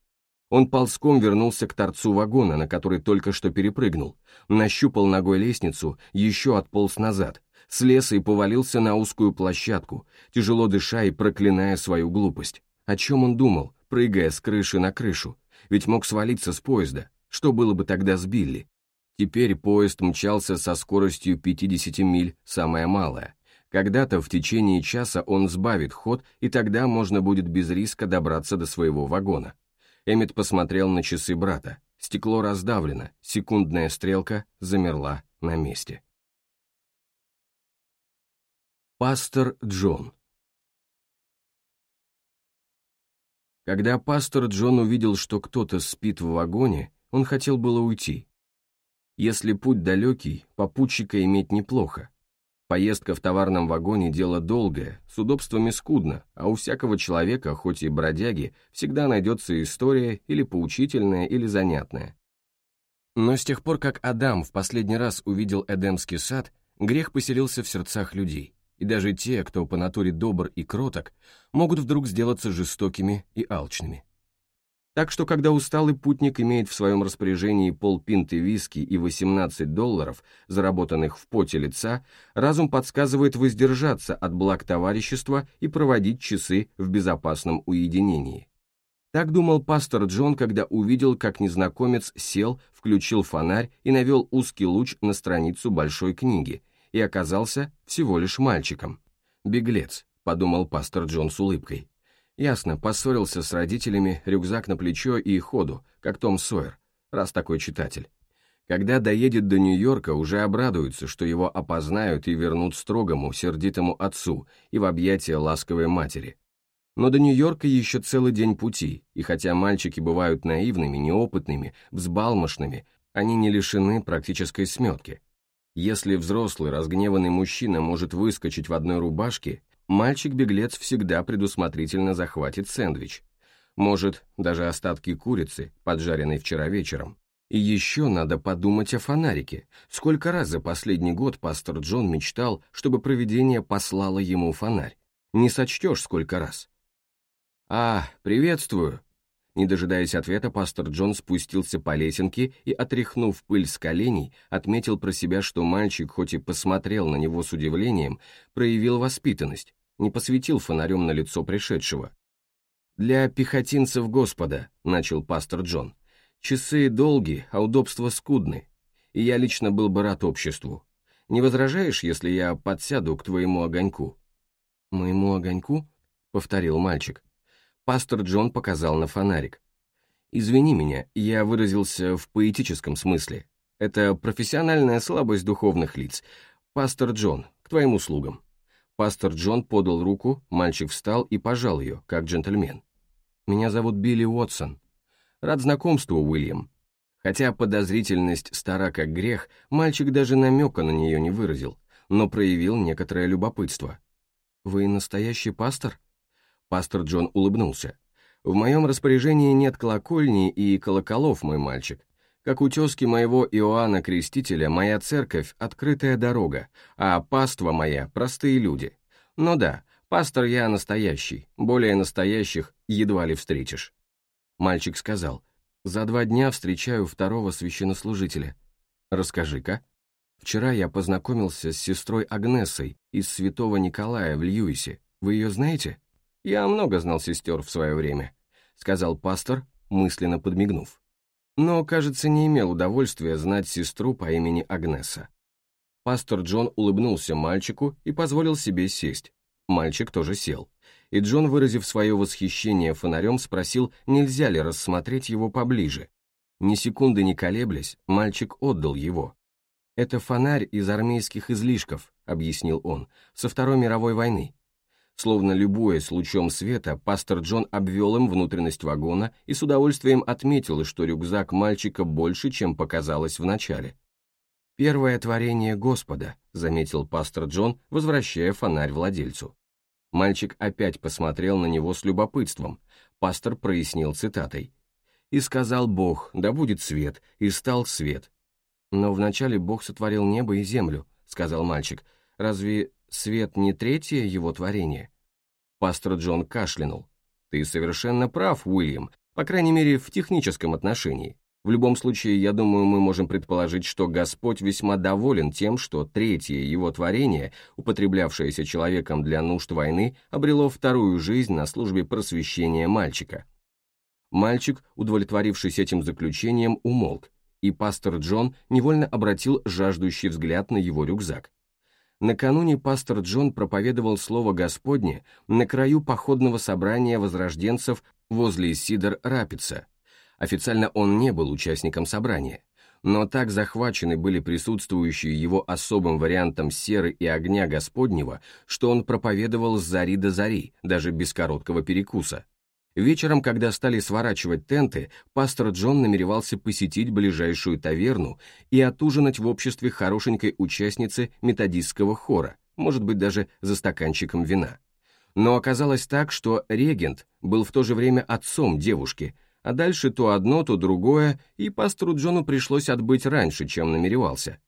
Он ползком вернулся к торцу вагона, на который только что перепрыгнул, нащупал ногой лестницу, еще отполз назад, слез и повалился на узкую площадку, тяжело дыша и проклиная свою глупость. О чем он думал, прыгая с крыши на крышу? Ведь мог свалиться с поезда. Что было бы тогда с Билли? Теперь поезд мчался со скоростью 50 миль, самая малая. Когда-то в течение часа он сбавит ход, и тогда можно будет без риска добраться до своего вагона. Эммет посмотрел на часы брата. Стекло раздавлено, секундная стрелка замерла на месте. Пастор Джон Когда пастор Джон увидел, что кто-то спит в вагоне, он хотел было уйти. Если путь далекий, попутчика иметь неплохо, Поездка в товарном вагоне – дело долгое, с удобствами скудно, а у всякого человека, хоть и бродяги, всегда найдется история или поучительная, или занятная. Но с тех пор, как Адам в последний раз увидел Эдемский сад, грех поселился в сердцах людей, и даже те, кто по натуре добр и кроток, могут вдруг сделаться жестокими и алчными. Так что, когда усталый путник имеет в своем распоряжении полпинты виски и 18 долларов, заработанных в поте лица, разум подсказывает воздержаться от благ товарищества и проводить часы в безопасном уединении. Так думал пастор Джон, когда увидел, как незнакомец сел, включил фонарь и навел узкий луч на страницу большой книги, и оказался всего лишь мальчиком. «Беглец», — подумал пастор Джон с улыбкой. Ясно, поссорился с родителями, рюкзак на плечо и ходу, как Том Сойер, раз такой читатель. Когда доедет до Нью-Йорка, уже обрадуется, что его опознают и вернут строгому, сердитому отцу и в объятия ласковой матери. Но до Нью-Йорка еще целый день пути, и хотя мальчики бывают наивными, неопытными, взбалмошными, они не лишены практической сметки. Если взрослый, разгневанный мужчина может выскочить в одной рубашке, мальчик-беглец всегда предусмотрительно захватит сэндвич. Может, даже остатки курицы, поджаренной вчера вечером. И еще надо подумать о фонарике. Сколько раз за последний год пастор Джон мечтал, чтобы провидение послало ему фонарь. Не сочтешь, сколько раз. «А, приветствую!» Не дожидаясь ответа, пастор Джон спустился по лесенке и, отряхнув пыль с коленей, отметил про себя, что мальчик, хоть и посмотрел на него с удивлением, проявил воспитанность, не посветил фонарем на лицо пришедшего. «Для пехотинцев Господа», — начал пастор Джон, Часы долгие, а удобства скудны, и я лично был бы рад обществу. Не возражаешь, если я подсяду к твоему огоньку?» «Моему огоньку?» — повторил мальчик. Пастор Джон показал на фонарик. «Извини меня, я выразился в поэтическом смысле. Это профессиональная слабость духовных лиц. Пастор Джон, к твоим услугам». Пастор Джон подал руку, мальчик встал и пожал ее, как джентльмен. «Меня зовут Билли Уотсон», Рад знакомству, Уильям. Хотя подозрительность стара как грех, мальчик даже намека на нее не выразил, но проявил некоторое любопытство. «Вы настоящий пастор?» Пастор Джон улыбнулся. «В моем распоряжении нет колокольни и колоколов, мой мальчик. Как у тезки моего Иоанна Крестителя, моя церковь — открытая дорога, а паства моя — простые люди. Но да, пастор я настоящий, более настоящих едва ли встретишь». Мальчик сказал, «За два дня встречаю второго священнослужителя. Расскажи-ка». Вчера я познакомился с сестрой Агнесой из Святого Николая в Льюисе. Вы ее знаете? Я много знал сестер в свое время, сказал пастор, мысленно подмигнув. Но, кажется, не имел удовольствия знать сестру по имени Агнеса. Пастор Джон улыбнулся мальчику и позволил себе сесть. Мальчик тоже сел и Джон, выразив свое восхищение фонарем, спросил, нельзя ли рассмотреть его поближе. Ни секунды не колеблясь, мальчик отдал его. «Это фонарь из армейских излишков», — объяснил он, — «со Второй мировой войны». Словно любуясь лучом света, пастор Джон обвел им внутренность вагона и с удовольствием отметил, что рюкзак мальчика больше, чем показалось вначале. «Первое творение Господа», — заметил пастор Джон, возвращая фонарь владельцу. Мальчик опять посмотрел на него с любопытством. Пастор прояснил цитатой. «И сказал Бог, да будет свет, и стал свет». «Но вначале Бог сотворил небо и землю», — сказал мальчик. «Разве свет не третье его творение?» Пастор Джон кашлянул. «Ты совершенно прав, Уильям, по крайней мере, в техническом отношении. В любом случае, я думаю, мы можем предположить, что Господь весьма доволен тем, что третье его творение, употреблявшееся человеком для нужд войны, обрело вторую жизнь на службе просвещения мальчика. Мальчик, удовлетворившись этим заключением, умолк, и пастор Джон невольно обратил жаждущий взгляд на его рюкзак. Накануне пастор Джон проповедовал слово Господне на краю походного собрания возрожденцев возле Сидор-Рапица, Официально он не был участником собрания, но так захвачены были присутствующие его особым вариантом серы и огня Господнего, что он проповедовал с зари до зари, даже без короткого перекуса. Вечером, когда стали сворачивать тенты, пастор Джон намеревался посетить ближайшую таверну и отужинать в обществе хорошенькой участницы методистского хора, может быть, даже за стаканчиком вина. Но оказалось так, что регент был в то же время отцом девушки – а дальше то одно, то другое, и пастору Джону пришлось отбыть раньше, чем намеревался.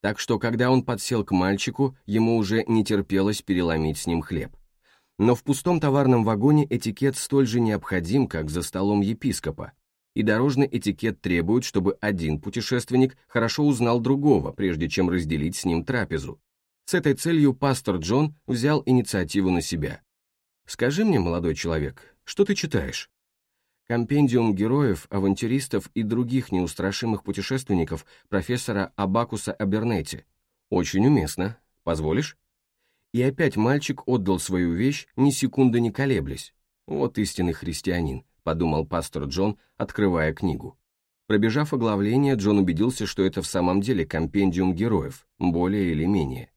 Так что, когда он подсел к мальчику, ему уже не терпелось переломить с ним хлеб. Но в пустом товарном вагоне этикет столь же необходим, как за столом епископа, и дорожный этикет требует, чтобы один путешественник хорошо узнал другого, прежде чем разделить с ним трапезу. С этой целью пастор Джон взял инициативу на себя. «Скажи мне, молодой человек, что ты читаешь?» Компендиум героев, авантюристов и других неустрашимых путешественников профессора Абакуса Абернетти. Очень уместно. Позволишь? И опять мальчик отдал свою вещь, ни секунды не колеблясь. Вот истинный христианин, подумал пастор Джон, открывая книгу. Пробежав оглавление, Джон убедился, что это в самом деле компендиум героев, более или менее.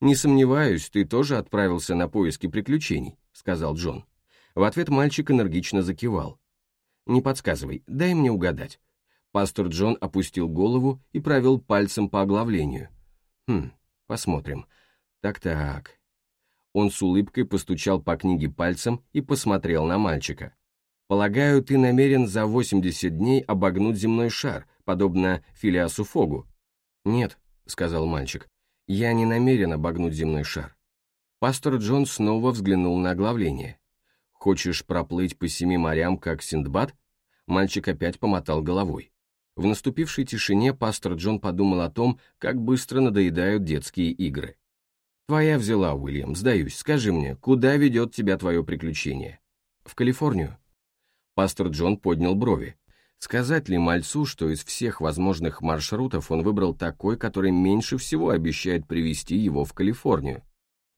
«Не сомневаюсь, ты тоже отправился на поиски приключений», — сказал Джон. В ответ мальчик энергично закивал. «Не подсказывай, дай мне угадать». Пастор Джон опустил голову и провел пальцем по оглавлению. «Хм, посмотрим. Так-так». Он с улыбкой постучал по книге пальцем и посмотрел на мальчика. «Полагаю, ты намерен за 80 дней обогнуть земной шар, подобно Филиасу Фогу?» «Нет», — сказал мальчик, — «я не намерен обогнуть земной шар». Пастор Джон снова взглянул на оглавление. «Хочешь проплыть по семи морям, как Синдбад?» Мальчик опять помотал головой. В наступившей тишине пастор Джон подумал о том, как быстро надоедают детские игры. «Твоя взяла, Уильям, сдаюсь. Скажи мне, куда ведет тебя твое приключение?» «В Калифорнию». Пастор Джон поднял брови. Сказать ли мальцу, что из всех возможных маршрутов он выбрал такой, который меньше всего обещает привести его в Калифорнию?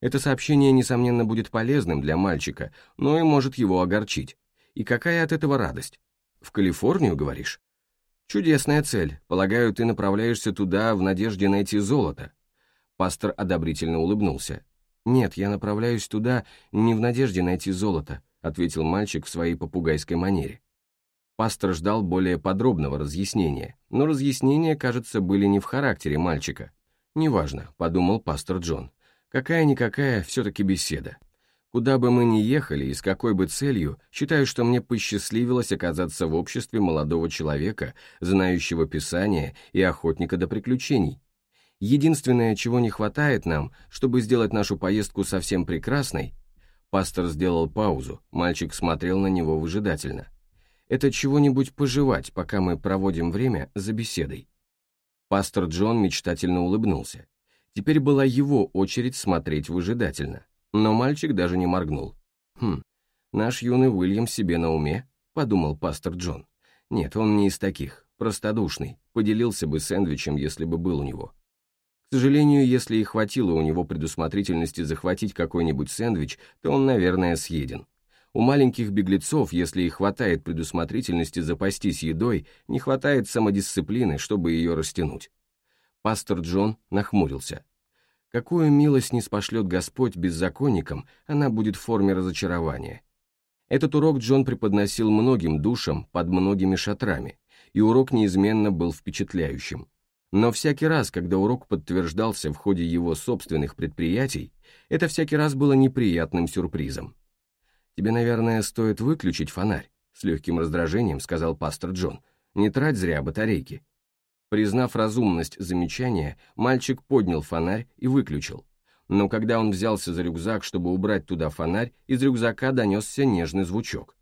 Это сообщение, несомненно, будет полезным для мальчика, но и может его огорчить. И какая от этого радость? В Калифорнию, говоришь? Чудесная цель. Полагаю, ты направляешься туда в надежде найти золото. Пастор одобрительно улыбнулся. Нет, я направляюсь туда не в надежде найти золото, ответил мальчик в своей попугайской манере. Пастор ждал более подробного разъяснения, но разъяснения, кажется, были не в характере мальчика. «Неважно», — подумал пастор Джон. Какая-никакая все-таки беседа. Куда бы мы ни ехали и с какой бы целью, считаю, что мне посчастливилось оказаться в обществе молодого человека, знающего Писание и охотника до приключений. Единственное, чего не хватает нам, чтобы сделать нашу поездку совсем прекрасной, пастор сделал паузу, мальчик смотрел на него выжидательно. Это чего-нибудь пожевать, пока мы проводим время за беседой. Пастор Джон мечтательно улыбнулся. Теперь была его очередь смотреть выжидательно. Но мальчик даже не моргнул. «Хм, наш юный Уильям себе на уме?» — подумал пастор Джон. «Нет, он не из таких, простодушный, поделился бы сэндвичем, если бы был у него». К сожалению, если и хватило у него предусмотрительности захватить какой-нибудь сэндвич, то он, наверное, съеден. У маленьких беглецов, если и хватает предусмотрительности запастись едой, не хватает самодисциплины, чтобы ее растянуть. Пастор Джон нахмурился. Какую милость не спошлет Господь беззаконникам, она будет в форме разочарования. Этот урок Джон преподносил многим душам под многими шатрами, и урок неизменно был впечатляющим. Но всякий раз, когда урок подтверждался в ходе его собственных предприятий, это всякий раз было неприятным сюрпризом. «Тебе, наверное, стоит выключить фонарь», — с легким раздражением сказал пастор Джон. «Не трать зря батарейки. Признав разумность замечания, мальчик поднял фонарь и выключил. Но когда он взялся за рюкзак, чтобы убрать туда фонарь, из рюкзака донесся нежный звучок.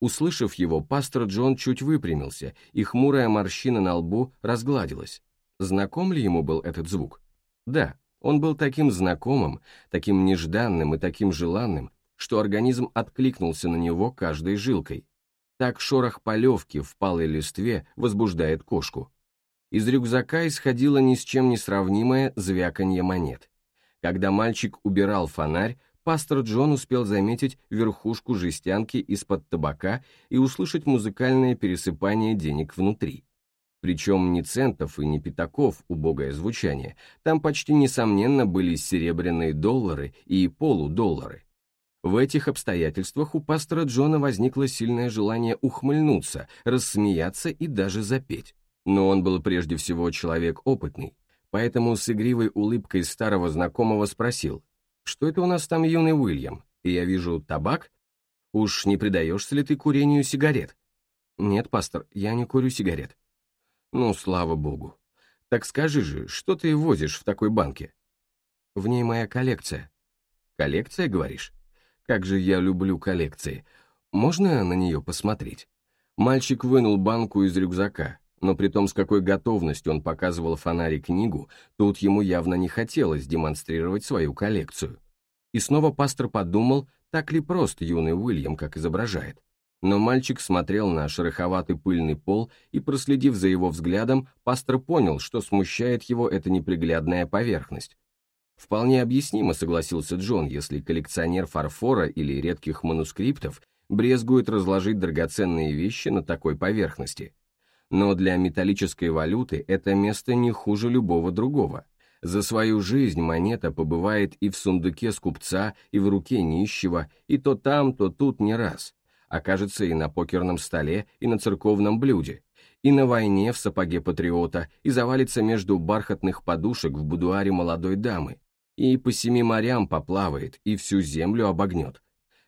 Услышав его, пастор Джон чуть выпрямился, и хмурая морщина на лбу разгладилась. Знаком ли ему был этот звук? Да, он был таким знакомым, таким нежданным и таким желанным, что организм откликнулся на него каждой жилкой. Так шорох полевки в палой листве возбуждает кошку. Из рюкзака исходило ни с чем не сравнимое звяканье монет. Когда мальчик убирал фонарь, пастор Джон успел заметить верхушку жестянки из-под табака и услышать музыкальное пересыпание денег внутри. Причем ни центов и ни пятаков убогое звучание, там почти несомненно были серебряные доллары и полудоллары. В этих обстоятельствах у пастора Джона возникло сильное желание ухмыльнуться, рассмеяться и даже запеть. Но он был прежде всего человек опытный, поэтому с игривой улыбкой старого знакомого спросил, «Что это у нас там, юный Уильям? И я вижу табак? Уж не предаешься ли ты курению сигарет?» «Нет, пастор, я не курю сигарет». «Ну, слава богу. Так скажи же, что ты возишь в такой банке?» «В ней моя коллекция». «Коллекция, говоришь? Как же я люблю коллекции. Можно на нее посмотреть?» Мальчик вынул банку из рюкзака, но при том, с какой готовностью он показывал фонарик книгу, тут ему явно не хотелось демонстрировать свою коллекцию. И снова пастор подумал, так ли прост юный Уильям, как изображает. Но мальчик смотрел на шероховатый пыльный пол, и, проследив за его взглядом, пастор понял, что смущает его эта неприглядная поверхность. Вполне объяснимо согласился Джон, если коллекционер фарфора или редких манускриптов брезгует разложить драгоценные вещи на такой поверхности – Но для металлической валюты это место не хуже любого другого. За свою жизнь монета побывает и в сундуке скупца, и в руке нищего, и то там, то тут не раз. Окажется и на покерном столе, и на церковном блюде, и на войне в сапоге патриота, и завалится между бархатных подушек в будуаре молодой дамы, и по семи морям поплавает, и всю землю обогнет.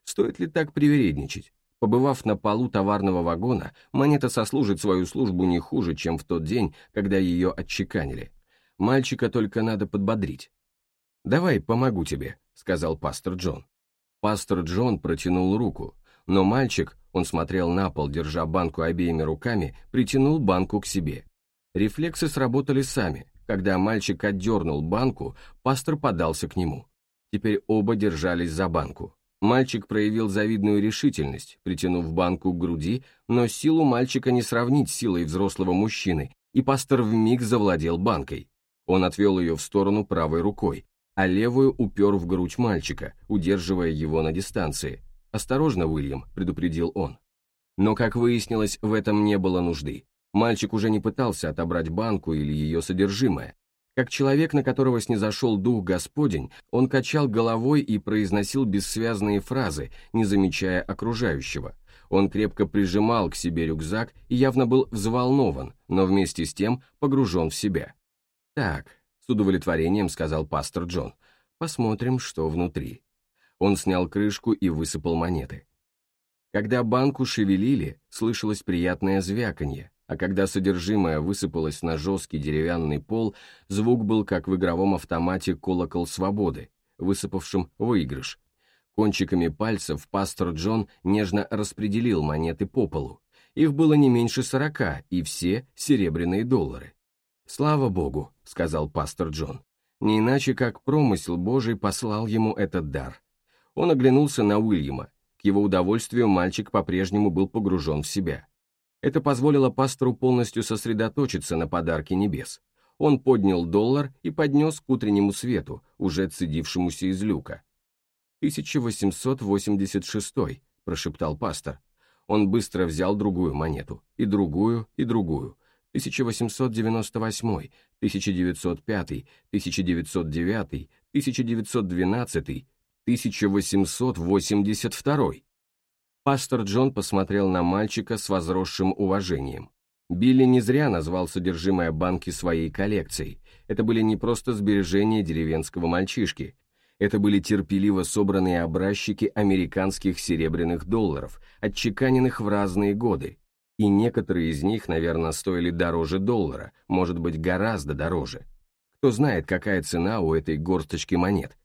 Стоит ли так привередничать? Побывав на полу товарного вагона, монета сослужит свою службу не хуже, чем в тот день, когда ее отчеканили. Мальчика только надо подбодрить. «Давай, помогу тебе», — сказал пастор Джон. Пастор Джон протянул руку, но мальчик, он смотрел на пол, держа банку обеими руками, притянул банку к себе. Рефлексы сработали сами. Когда мальчик отдернул банку, пастор подался к нему. Теперь оба держались за банку. Мальчик проявил завидную решительность, притянув банку к груди, но силу мальчика не сравнить с силой взрослого мужчины, и пастор вмиг завладел банкой. Он отвел ее в сторону правой рукой, а левую упер в грудь мальчика, удерживая его на дистанции. «Осторожно, Уильям», — предупредил он. Но, как выяснилось, в этом не было нужды. Мальчик уже не пытался отобрать банку или ее содержимое, как человек, на которого снизошел дух Господень, он качал головой и произносил бессвязные фразы, не замечая окружающего. Он крепко прижимал к себе рюкзак и явно был взволнован, но вместе с тем погружен в себя. «Так», — с удовлетворением сказал пастор Джон, — «посмотрим, что внутри». Он снял крышку и высыпал монеты. Когда банку шевелили, слышалось приятное звяканье, а когда содержимое высыпалось на жесткий деревянный пол, звук был как в игровом автомате «Колокол свободы», высыпавшем выигрыш. Кончиками пальцев пастор Джон нежно распределил монеты по полу. Их было не меньше сорока, и все серебряные доллары. «Слава Богу», — сказал пастор Джон. Не иначе, как промысел Божий послал ему этот дар. Он оглянулся на Уильяма. К его удовольствию мальчик по-прежнему был погружен в себя. Это позволило пастору полностью сосредоточиться на подарке небес. Он поднял доллар и поднес к утреннему свету, уже цедившемуся из люка. «1886», — прошептал пастор. Он быстро взял другую монету, и другую, и другую. 1898, 1905, 1909, 1912, 1882. Пастор Джон посмотрел на мальчика с возросшим уважением. Билли не зря назвал содержимое банки своей коллекцией. Это были не просто сбережения деревенского мальчишки. Это были терпеливо собранные образчики американских серебряных долларов, отчеканенных в разные годы. И некоторые из них, наверное, стоили дороже доллара, может быть, гораздо дороже. Кто знает, какая цена у этой горсточки монет.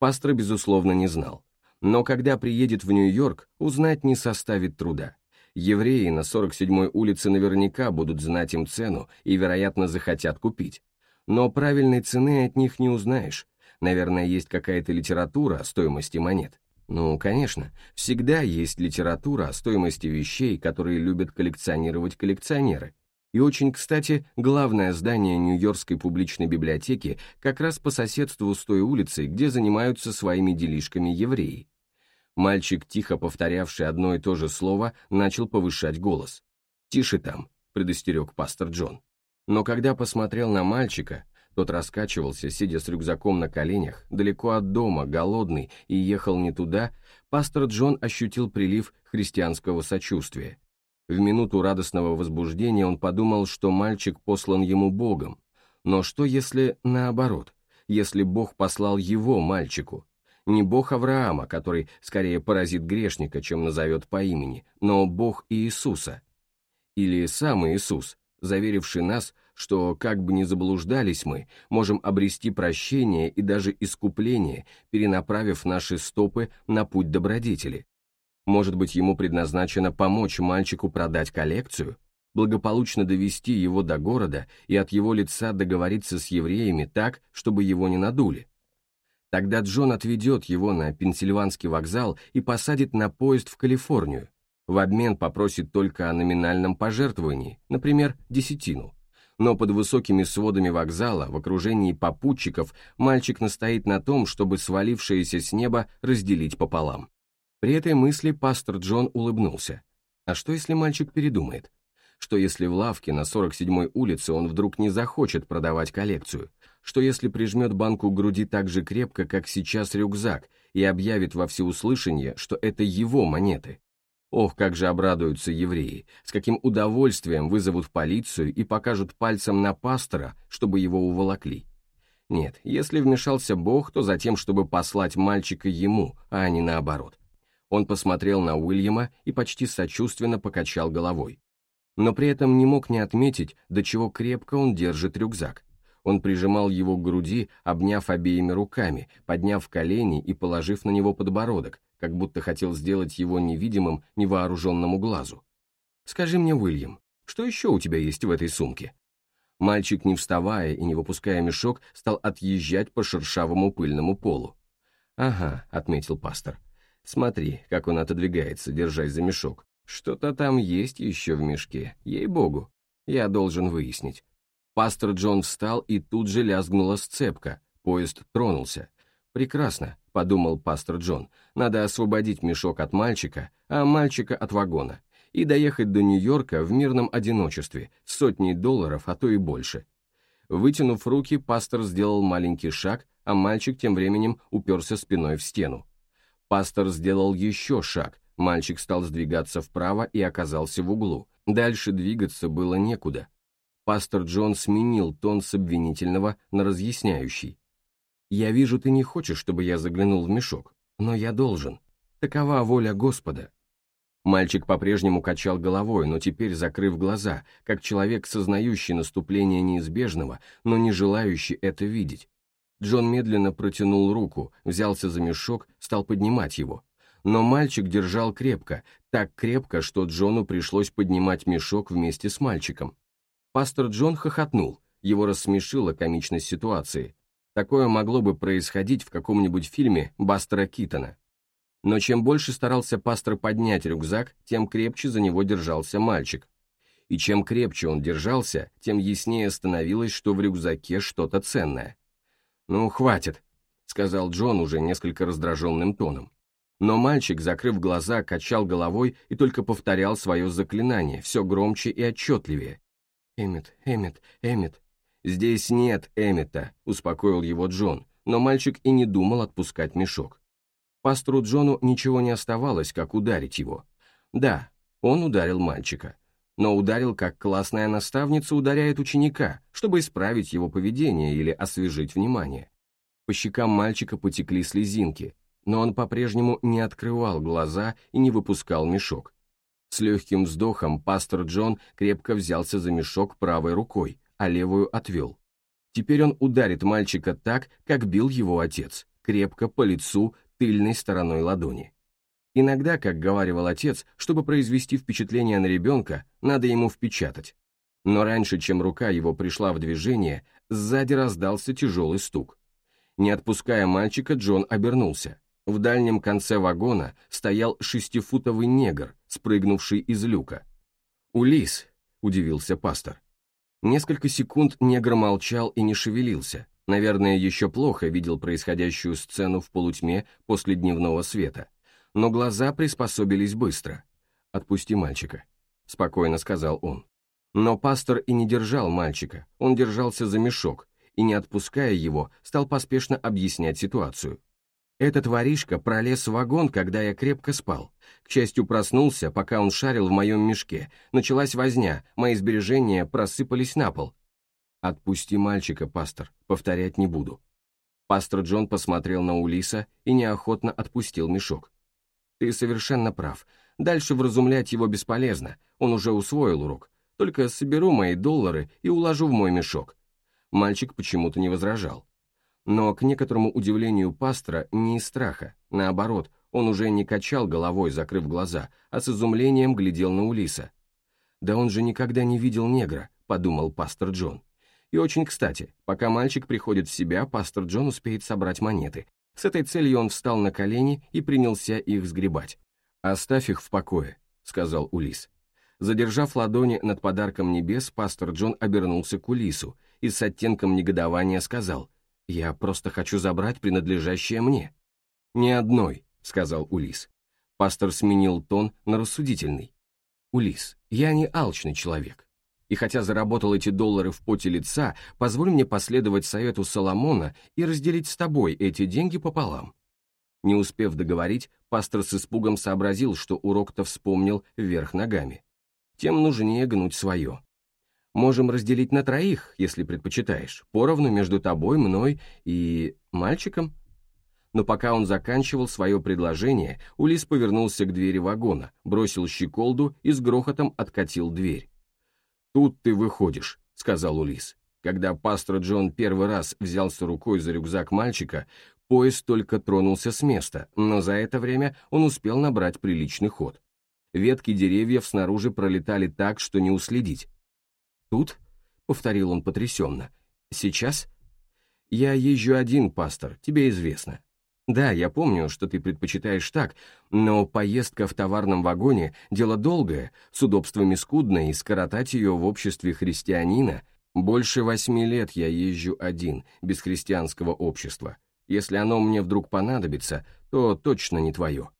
Пастор, безусловно, не знал но когда приедет в Нью-Йорк, узнать не составит труда. Евреи на 47-й улице наверняка будут знать им цену и, вероятно, захотят купить. Но правильной цены от них не узнаешь. Наверное, есть какая-то литература о стоимости монет. Ну, конечно, всегда есть литература о стоимости вещей, которые любят коллекционировать коллекционеры. И очень кстати, главное здание Нью-Йоркской публичной библиотеки как раз по соседству с той улицей, где занимаются своими делишками евреи. Мальчик, тихо повторявший одно и то же слово, начал повышать голос. «Тише там», — предостерег пастор Джон. Но когда посмотрел на мальчика, тот раскачивался, сидя с рюкзаком на коленях, далеко от дома, голодный, и ехал не туда, пастор Джон ощутил прилив христианского сочувствия. В минуту радостного возбуждения он подумал, что мальчик послан ему Богом. Но что если наоборот, если Бог послал его мальчику? Не Бог Авраама, который скорее поразит грешника, чем назовет по имени, но Бог Иисуса. Или сам Иисус, заверивший нас, что, как бы ни заблуждались мы, можем обрести прощение и даже искупление, перенаправив наши стопы на путь добродетели, может быть, ему предназначено помочь мальчику продать коллекцию, благополучно довести его до города и от его лица договориться с евреями так, чтобы его не надули. Тогда Джон отведет его на Пенсильванский вокзал и посадит на поезд в Калифорнию. В обмен попросит только о номинальном пожертвовании, например, десятину. Но под высокими сводами вокзала, в окружении попутчиков, мальчик настоит на том, чтобы свалившееся с неба разделить пополам. При этой мысли пастор Джон улыбнулся. А что, если мальчик передумает? Что если в лавке на 47-й улице он вдруг не захочет продавать коллекцию? Что если прижмет банку к груди так же крепко, как сейчас рюкзак, и объявит во всеуслышание, что это его монеты? Ох, как же обрадуются евреи, с каким удовольствием вызовут полицию и покажут пальцем на пастора, чтобы его уволокли. Нет, если вмешался Бог, то за тем, чтобы послать мальчика ему, а не наоборот. Он посмотрел на Уильяма и почти сочувственно покачал головой. Но при этом не мог не отметить, до чего крепко он держит рюкзак. Он прижимал его к груди, обняв обеими руками, подняв колени и положив на него подбородок, как будто хотел сделать его невидимым невооруженному глазу. «Скажи мне, Уильям, что еще у тебя есть в этой сумке?» Мальчик, не вставая и не выпуская мешок, стал отъезжать по шершавому пыльному полу. «Ага», — отметил пастор. «Смотри, как он отодвигается, держась за мешок. Что-то там есть еще в мешке, ей-богу. Я должен выяснить». Пастор Джон встал, и тут же лязгнула сцепка. Поезд тронулся. «Прекрасно», — подумал пастор Джон. «Надо освободить мешок от мальчика, а мальчика от вагона, и доехать до Нью-Йорка в мирном одиночестве, с сотней долларов, а то и больше». Вытянув руки, пастор сделал маленький шаг, а мальчик тем временем уперся спиной в стену. Пастор сделал еще шаг, мальчик стал сдвигаться вправо и оказался в углу. Дальше двигаться было некуда. Пастор Джон сменил тон с обвинительного на разъясняющий. «Я вижу, ты не хочешь, чтобы я заглянул в мешок, но я должен. Такова воля Господа». Мальчик по-прежнему качал головой, но теперь закрыв глаза, как человек, сознающий наступление неизбежного, но не желающий это видеть. Джон медленно протянул руку, взялся за мешок, стал поднимать его. Но мальчик держал крепко, так крепко, что Джону пришлось поднимать мешок вместе с мальчиком. Пастор Джон хохотнул, его рассмешила комичность ситуации. Такое могло бы происходить в каком-нибудь фильме Бастера Китона. Но чем больше старался пастор поднять рюкзак, тем крепче за него держался мальчик. И чем крепче он держался, тем яснее становилось, что в рюкзаке что-то ценное. «Ну, хватит», — сказал Джон уже несколько раздраженным тоном. Но мальчик, закрыв глаза, качал головой и только повторял свое заклинание, все громче и отчетливее. «Эммет, Эммет, Эммет». «Здесь нет Эммета», — успокоил его Джон, но мальчик и не думал отпускать мешок. Пастору Джону ничего не оставалось, как ударить его. Да, он ударил мальчика, но ударил, как классная наставница ударяет ученика, чтобы исправить его поведение или освежить внимание. По щекам мальчика потекли слезинки, но он по-прежнему не открывал глаза и не выпускал мешок. С легким вздохом пастор Джон крепко взялся за мешок правой рукой, а левую отвел. Теперь он ударит мальчика так, как бил его отец, крепко по лицу тыльной стороной ладони. Иногда, как говаривал отец, чтобы произвести впечатление на ребенка, надо ему впечатать. Но раньше, чем рука его пришла в движение, сзади раздался тяжелый стук. Не отпуская мальчика, Джон обернулся. В дальнем конце вагона стоял шестифутовый негр, спрыгнувший из люка. «Улис», — удивился пастор. Несколько секунд негр молчал и не шевелился, наверное, еще плохо видел происходящую сцену в полутьме после дневного света. Но глаза приспособились быстро. «Отпусти мальчика», — спокойно сказал он. Но пастор и не держал мальчика, он держался за мешок, и, не отпуская его, стал поспешно объяснять ситуацию. Этот воришка пролез в вагон, когда я крепко спал. К счастью, проснулся, пока он шарил в моем мешке. Началась возня, мои сбережения просыпались на пол. «Отпусти мальчика, пастор, повторять не буду». Пастор Джон посмотрел на Улиса и неохотно отпустил мешок. «Ты совершенно прав. Дальше вразумлять его бесполезно, он уже усвоил урок. Только соберу мои доллары и уложу в мой мешок». Мальчик почему-то не возражал. Но, к некоторому удивлению пастора, не из страха. Наоборот, он уже не качал головой, закрыв глаза, а с изумлением глядел на Улиса. «Да он же никогда не видел негра», — подумал пастор Джон. И очень кстати, пока мальчик приходит в себя, пастор Джон успеет собрать монеты. С этой целью он встал на колени и принялся их сгребать. «Оставь их в покое», — сказал Улис. Задержав ладони над подарком небес, пастор Джон обернулся к Улису и с оттенком негодования сказал — я просто хочу забрать принадлежащее мне». «Ни одной», — сказал Улис. Пастор сменил тон на рассудительный. Улис, я не алчный человек. И хотя заработал эти доллары в поте лица, позволь мне последовать совету Соломона и разделить с тобой эти деньги пополам. Не успев договорить, пастор с испугом сообразил, что урок-то вспомнил вверх ногами. Тем нужнее гнуть свое. Можем разделить на троих, если предпочитаешь, поровну между тобой, мной и... мальчиком. Но пока он заканчивал свое предложение, Улис повернулся к двери вагона, бросил щеколду и с грохотом откатил дверь. «Тут ты выходишь», — сказал Улис. Когда пастор Джон первый раз взялся рукой за рюкзак мальчика, поезд только тронулся с места, но за это время он успел набрать приличный ход. Ветки деревьев снаружи пролетали так, что не уследить. «Тут?» — повторил он потрясенно. «Сейчас?» «Я езжу один, пастор, тебе известно. Да, я помню, что ты предпочитаешь так, но поездка в товарном вагоне — дело долгое, с удобствами скудное, и скоротать ее в обществе христианина больше восьми лет я езжу один, без христианского общества. Если оно мне вдруг понадобится, то точно не твое.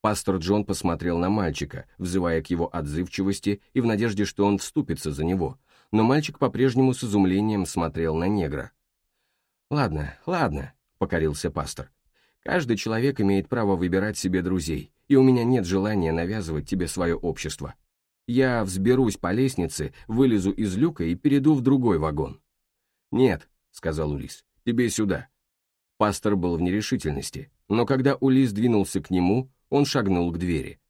Пастор Джон посмотрел на мальчика, взывая к его отзывчивости и в надежде, что он вступится за него, но мальчик по-прежнему с изумлением смотрел на негра. «Ладно, ладно», — покорился пастор. Каждый человек имеет право выбирать себе друзей, и у меня нет желания навязывать тебе свое общество. Я взберусь по лестнице, вылезу из люка и перейду в другой вагон». «Нет», — сказал Улис, — «тебе сюда». Пастор был в нерешительности, но когда Улис двинулся к нему, он шагнул к двери.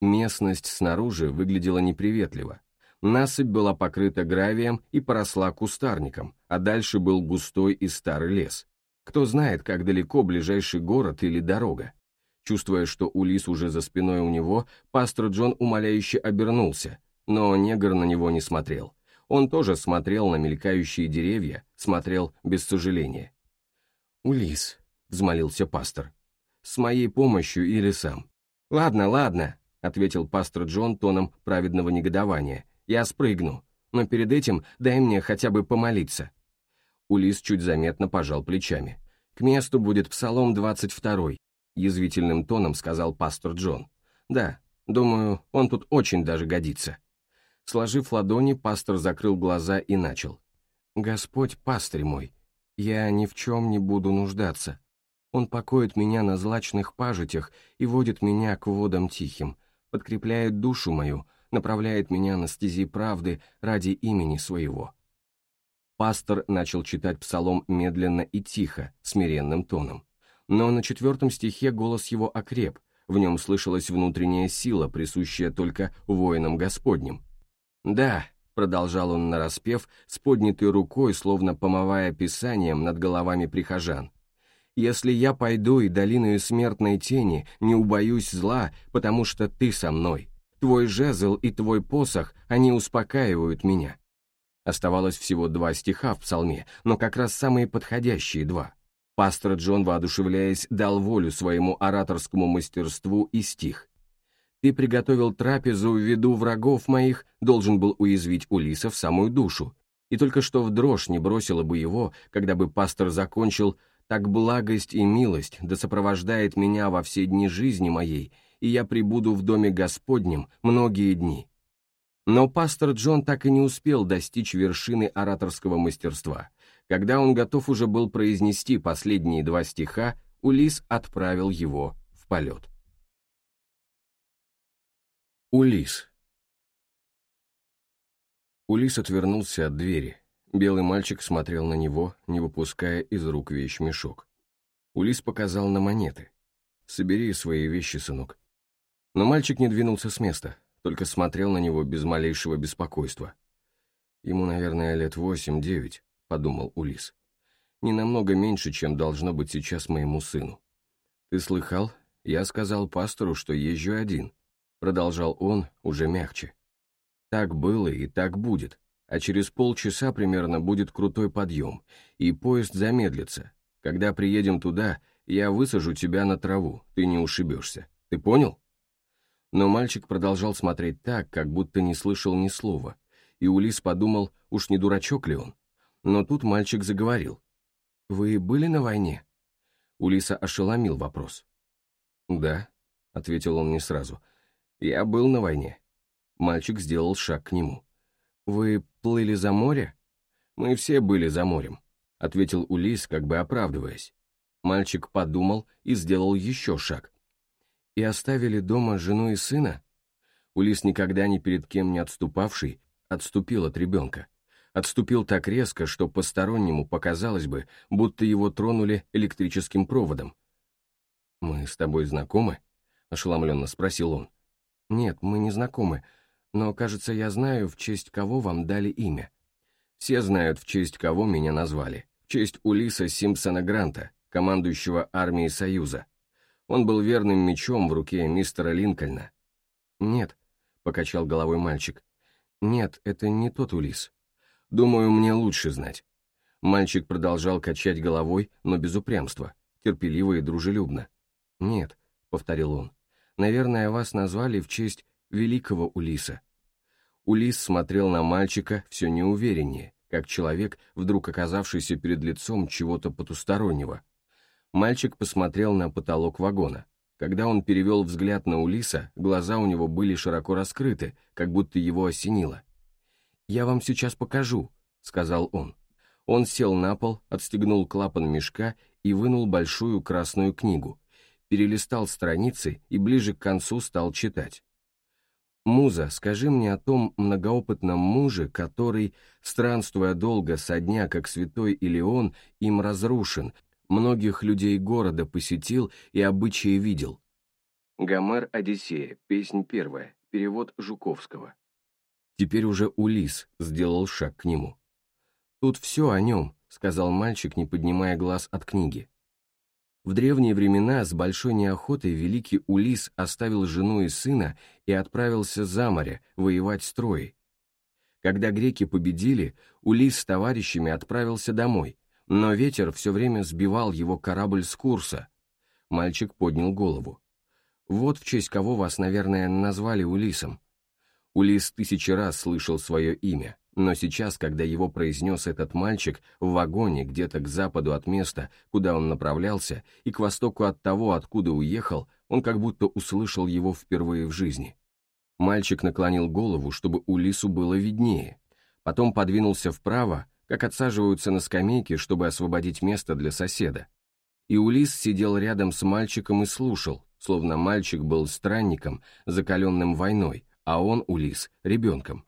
Местность снаружи выглядела неприветливо. Насыпь была покрыта гравием и поросла кустарником, а дальше был густой и старый лес. Кто знает, как далеко ближайший город или дорога. Чувствуя, что Улис уже за спиной у него, пастор Джон умоляюще обернулся, но негр на него не смотрел. Он тоже смотрел на мелькающие деревья, смотрел без сожаления. «Улис», — взмолился пастор, — «с моей помощью или сам?» «Ладно, ладно», — ответил пастор Джон тоном праведного негодования, — «я спрыгну, но перед этим дай мне хотя бы помолиться». Улис чуть заметно пожал плечами. «К месту будет Псалом 22 язвительным тоном сказал пастор Джон. «Да, думаю, он тут очень даже годится». Сложив ладони, пастор закрыл глаза и начал. «Господь, пастырь мой, я ни в чем не буду нуждаться. Он покоит меня на злачных пажитях и водит меня к водам тихим, подкрепляет душу мою, направляет меня на стези правды ради имени своего. Пастор начал читать псалом медленно и тихо, смиренным тоном. Но на четвертом стихе голос его окреп, в нем слышалась внутренняя сила, присущая только воинам Господним. «Да», — продолжал он нараспев, с поднятой рукой, словно помывая писанием над головами прихожан, «Если я пойду и долиною смертной тени, не убоюсь зла, потому что ты со мной. Твой жезл и твой посох, они успокаивают меня. Оставалось всего два стиха в псалме, но как раз самые подходящие два. Пастор Джон, воодушевляясь, дал волю своему ораторскому мастерству и стих. «Ты приготовил трапезу в виду врагов моих, должен был уязвить Улиса в самую душу, и только что в дрожь не бросила бы его, когда бы пастор закончил «Так благость и милость да сопровождает меня во все дни жизни моей, и я прибуду в доме Господнем многие дни». Но пастор Джон так и не успел достичь вершины ораторского мастерства. Когда он готов уже был произнести последние два стиха, Улис отправил его в полет. Улис Улис отвернулся от двери. Белый мальчик смотрел на него, не выпуская из рук вещмешок. Улис показал на монеты. «Собери свои вещи, сынок». Но мальчик не двинулся с места только смотрел на него без малейшего беспокойства. «Ему, наверное, лет восемь-девять», — подумал Улис. «Не намного меньше, чем должно быть сейчас моему сыну». «Ты слыхал? Я сказал пастору, что езжу один», — продолжал он уже мягче. «Так было и так будет, а через полчаса примерно будет крутой подъем, и поезд замедлится. Когда приедем туда, я высажу тебя на траву, ты не ушибешься. Ты понял?» Но мальчик продолжал смотреть так, как будто не слышал ни слова, и Улис подумал, уж не дурачок ли он. Но тут мальчик заговорил. «Вы были на войне?» Улиса ошеломил вопрос. «Да», — ответил он не сразу, — «я был на войне». Мальчик сделал шаг к нему. «Вы плыли за море?» «Мы все были за морем», — ответил Улис, как бы оправдываясь. Мальчик подумал и сделал еще шаг. «И оставили дома жену и сына?» Улис, никогда ни перед кем не отступавший, отступил от ребенка. Отступил так резко, что постороннему показалось бы, будто его тронули электрическим проводом. «Мы с тобой знакомы?» — ошеломленно спросил он. «Нет, мы не знакомы, но, кажется, я знаю, в честь кого вам дали имя. Все знают, в честь кого меня назвали. В честь Улиса Симпсона Гранта, командующего армией Союза. Он был верным мечом в руке мистера Линкольна. «Нет», — покачал головой мальчик. «Нет, это не тот Улис. Думаю, мне лучше знать». Мальчик продолжал качать головой, но без упрямства, терпеливо и дружелюбно. «Нет», — повторил он, — «наверное, вас назвали в честь великого Улиса». Улис смотрел на мальчика все неувереннее, как человек, вдруг оказавшийся перед лицом чего-то потустороннего. Мальчик посмотрел на потолок вагона. Когда он перевел взгляд на Улиса, глаза у него были широко раскрыты, как будто его осенило. «Я вам сейчас покажу», — сказал он. Он сел на пол, отстегнул клапан мешка и вынул большую красную книгу, перелистал страницы и ближе к концу стал читать. «Муза, скажи мне о том многоопытном муже, который, странствуя долго со дня, как святой Илеон, им разрушен, многих людей города посетил и обычаи видел». Гомер «Одиссея», песнь первая, перевод Жуковского. Теперь уже Улис сделал шаг к нему. «Тут все о нем», — сказал мальчик, не поднимая глаз от книги. В древние времена с большой неохотой великий Улис оставил жену и сына и отправился за море воевать с Троей. Когда греки победили, Улис с товарищами отправился домой, но ветер все время сбивал его корабль с курса. Мальчик поднял голову. «Вот в честь кого вас, наверное, назвали Улисом». Улис тысячи раз слышал свое имя, но сейчас, когда его произнес этот мальчик в вагоне где-то к западу от места, куда он направлялся, и к востоку от того, откуда уехал, он как будто услышал его впервые в жизни. Мальчик наклонил голову, чтобы Улису было виднее, потом подвинулся вправо, как отсаживаются на скамейке, чтобы освободить место для соседа. И Улис сидел рядом с мальчиком и слушал, словно мальчик был странником, закаленным войной, а он, Улис, ребенком.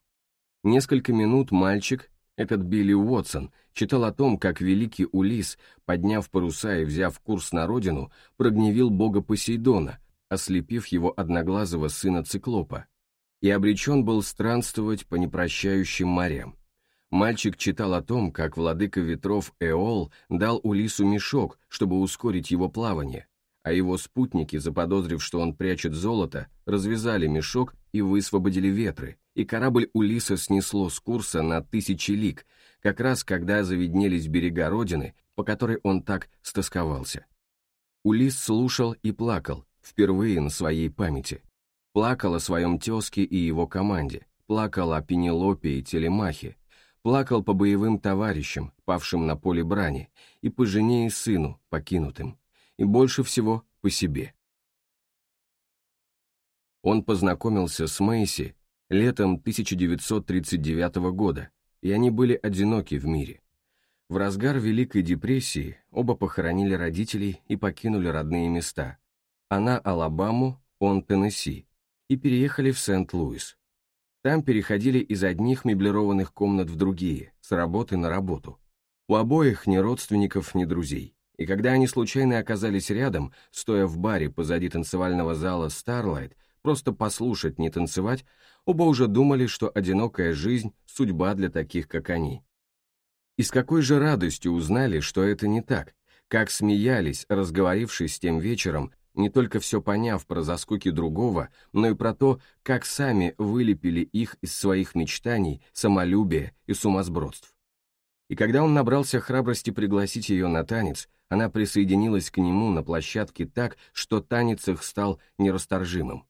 Несколько минут мальчик, этот Билли Уотсон, читал о том, как великий Улис, подняв паруса и взяв курс на родину, прогневил бога Посейдона, ослепив его одноглазого сына Циклопа, и обречен был странствовать по непрощающим морям. Мальчик читал о том, как владыка ветров Эол дал Улису мешок, чтобы ускорить его плавание, а его спутники, заподозрив, что он прячет золото, развязали мешок и высвободили ветры, и корабль Улиса снесло с курса на тысячи лиг, как раз когда заведнелись берега Родины, по которой он так стосковался. Улис слушал и плакал, впервые на своей памяти. Плакал о своем тезке и его команде, плакал о Пенелопе и Телемахе, плакал по боевым товарищам, павшим на поле брани, и по жене и сыну, покинутым и больше всего по себе. Он познакомился с Мэйси летом 1939 года, и они были одиноки в мире. В разгар Великой депрессии оба похоронили родителей и покинули родные места. Она Алабаму, он Теннесси, и переехали в Сент-Луис. Там переходили из одних меблированных комнат в другие, с работы на работу. У обоих ни родственников, ни друзей и когда они случайно оказались рядом, стоя в баре позади танцевального зала Starlight, просто послушать, не танцевать, оба уже думали, что одинокая жизнь – судьба для таких, как они. И с какой же радостью узнали, что это не так, как смеялись, разговорившись тем вечером, не только все поняв про заскоки другого, но и про то, как сами вылепили их из своих мечтаний, самолюбия и сумасбродств. И когда он набрался храбрости пригласить ее на танец, она присоединилась к нему на площадке так, что танец их стал нерасторжимым.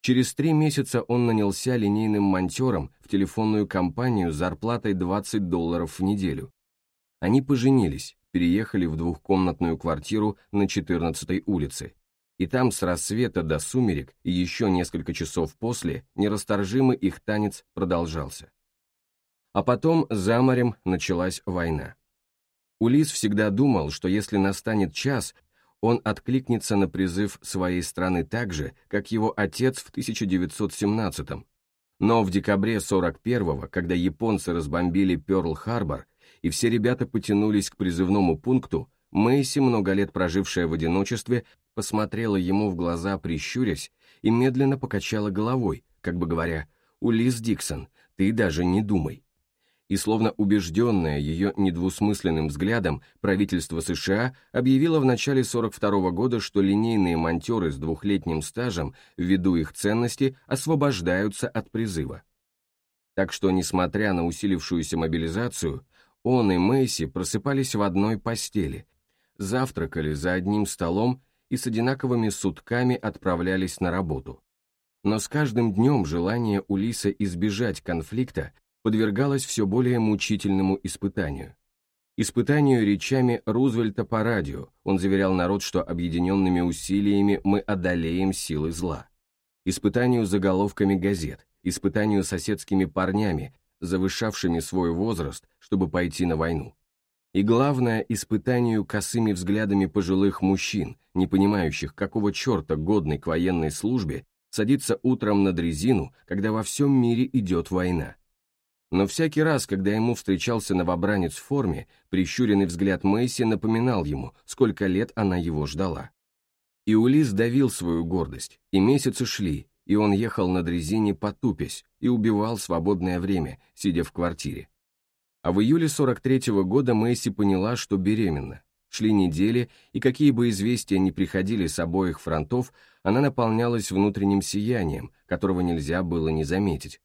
Через три месяца он нанялся линейным монтером в телефонную компанию с зарплатой 20 долларов в неделю. Они поженились, переехали в двухкомнатную квартиру на 14-й улице. И там с рассвета до сумерек и еще несколько часов после нерасторжимый их танец продолжался. А потом за морем началась война. Улис всегда думал, что если настанет час, он откликнется на призыв своей страны так же, как его отец в 1917-м. Но в декабре 41-го, когда японцы разбомбили Пёрл-Харбор, и все ребята потянулись к призывному пункту, Мэйси, много лет прожившая в одиночестве, посмотрела ему в глаза, прищурясь, и медленно покачала головой, как бы говоря, «Улис Диксон, ты даже не думай» и словно убежденное ее недвусмысленным взглядом, правительство США объявило в начале 42 года, что линейные монтеры с двухлетним стажем, ввиду их ценности, освобождаются от призыва. Так что, несмотря на усилившуюся мобилизацию, он и Мэйси просыпались в одной постели, завтракали за одним столом и с одинаковыми сутками отправлялись на работу. Но с каждым днем желание Улиса избежать конфликта подвергалась все более мучительному испытанию. Испытанию речами Рузвельта по радио, он заверял народ, что объединенными усилиями мы одолеем силы зла. Испытанию заголовками газет, испытанию соседскими парнями, завышавшими свой возраст, чтобы пойти на войну. И главное, испытанию косыми взглядами пожилых мужчин, не понимающих, какого черта годный к военной службе садится утром на дрезину, когда во всем мире идет война. Но всякий раз, когда ему встречался новобранец в форме, прищуренный взгляд Мэйси напоминал ему, сколько лет она его ждала. И Улис давил свою гордость, и месяцы шли, и он ехал на дрезине потупясь и убивал свободное время, сидя в квартире. А в июле 43-го года Мэйси поняла, что беременна. Шли недели, и какие бы известия ни приходили с обоих фронтов, она наполнялась внутренним сиянием, которого нельзя было не заметить.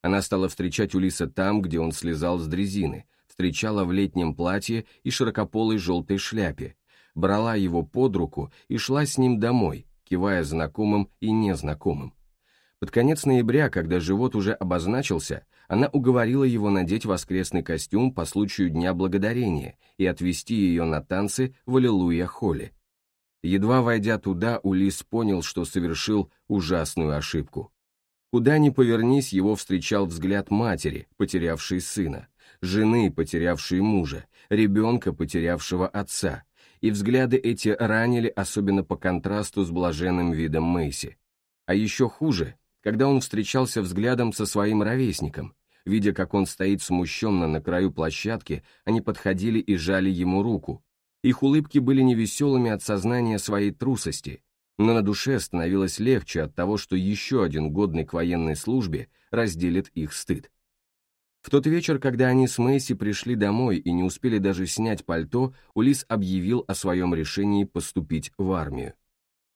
Она стала встречать Улиса там, где он слезал с дрезины, встречала в летнем платье и широкополой желтой шляпе, брала его под руку и шла с ним домой, кивая знакомым и незнакомым. Под конец ноября, когда живот уже обозначился, она уговорила его надеть воскресный костюм по случаю Дня Благодарения и отвезти ее на танцы в Аллилуйя-холле. Едва войдя туда, Улис понял, что совершил ужасную ошибку. Куда ни повернись, его встречал взгляд матери, потерявшей сына, жены, потерявшей мужа, ребенка, потерявшего отца, и взгляды эти ранили особенно по контрасту с блаженным видом Мэйси. А еще хуже, когда он встречался взглядом со своим ровесником. Видя, как он стоит смущенно на краю площадки, они подходили и жали ему руку. Их улыбки были невеселыми от сознания своей трусости, но на душе становилось легче от того, что еще один годный к военной службе разделит их стыд. В тот вечер, когда они с Мэйси пришли домой и не успели даже снять пальто, Улис объявил о своем решении поступить в армию.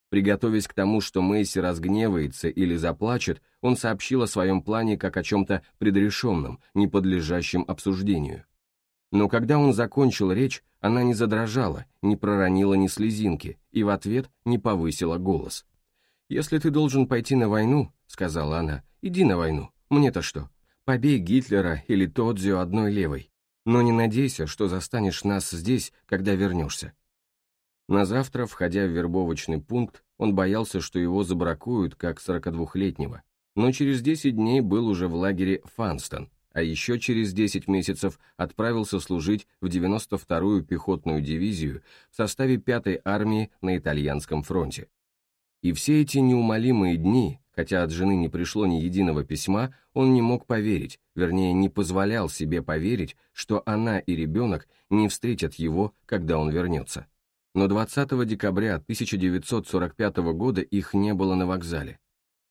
Приготовясь к тому, что Мэйси разгневается или заплачет, он сообщил о своем плане как о чем-то предрешенном, не подлежащем обсуждению. Но когда он закончил речь, она не задрожала, не проронила ни слезинки и в ответ не повысила голос. «Если ты должен пойти на войну, — сказала она, — иди на войну, мне-то что? Побей Гитлера или Тодзио одной левой. Но не надейся, что застанешь нас здесь, когда вернешься». На завтра, входя в вербовочный пункт, он боялся, что его забракуют, как 42-летнего, но через 10 дней был уже в лагере Фанстон, а еще через 10 месяцев отправился служить в 92-ю пехотную дивизию в составе 5-й армии на итальянском фронте. И все эти неумолимые дни, хотя от жены не пришло ни единого письма, он не мог поверить, вернее, не позволял себе поверить, что она и ребенок не встретят его, когда он вернется. Но 20 декабря 1945 года их не было на вокзале.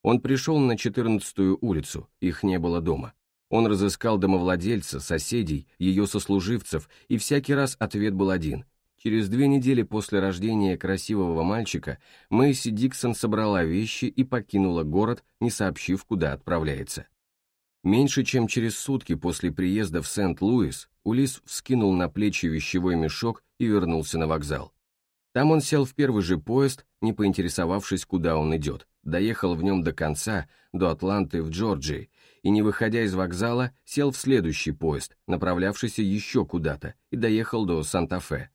Он пришел на 14-ю улицу, их не было дома. Он разыскал домовладельца, соседей, ее сослуживцев, и всякий раз ответ был один. Через две недели после рождения красивого мальчика Мэйси Диксон собрала вещи и покинула город, не сообщив, куда отправляется. Меньше чем через сутки после приезда в Сент-Луис Улис вскинул на плечи вещевой мешок и вернулся на вокзал. Там он сел в первый же поезд, не поинтересовавшись, куда он идет, доехал в нем до конца, до Атланты в Джорджии, и, не выходя из вокзала, сел в следующий поезд, направлявшийся еще куда-то, и доехал до Санта-Фе.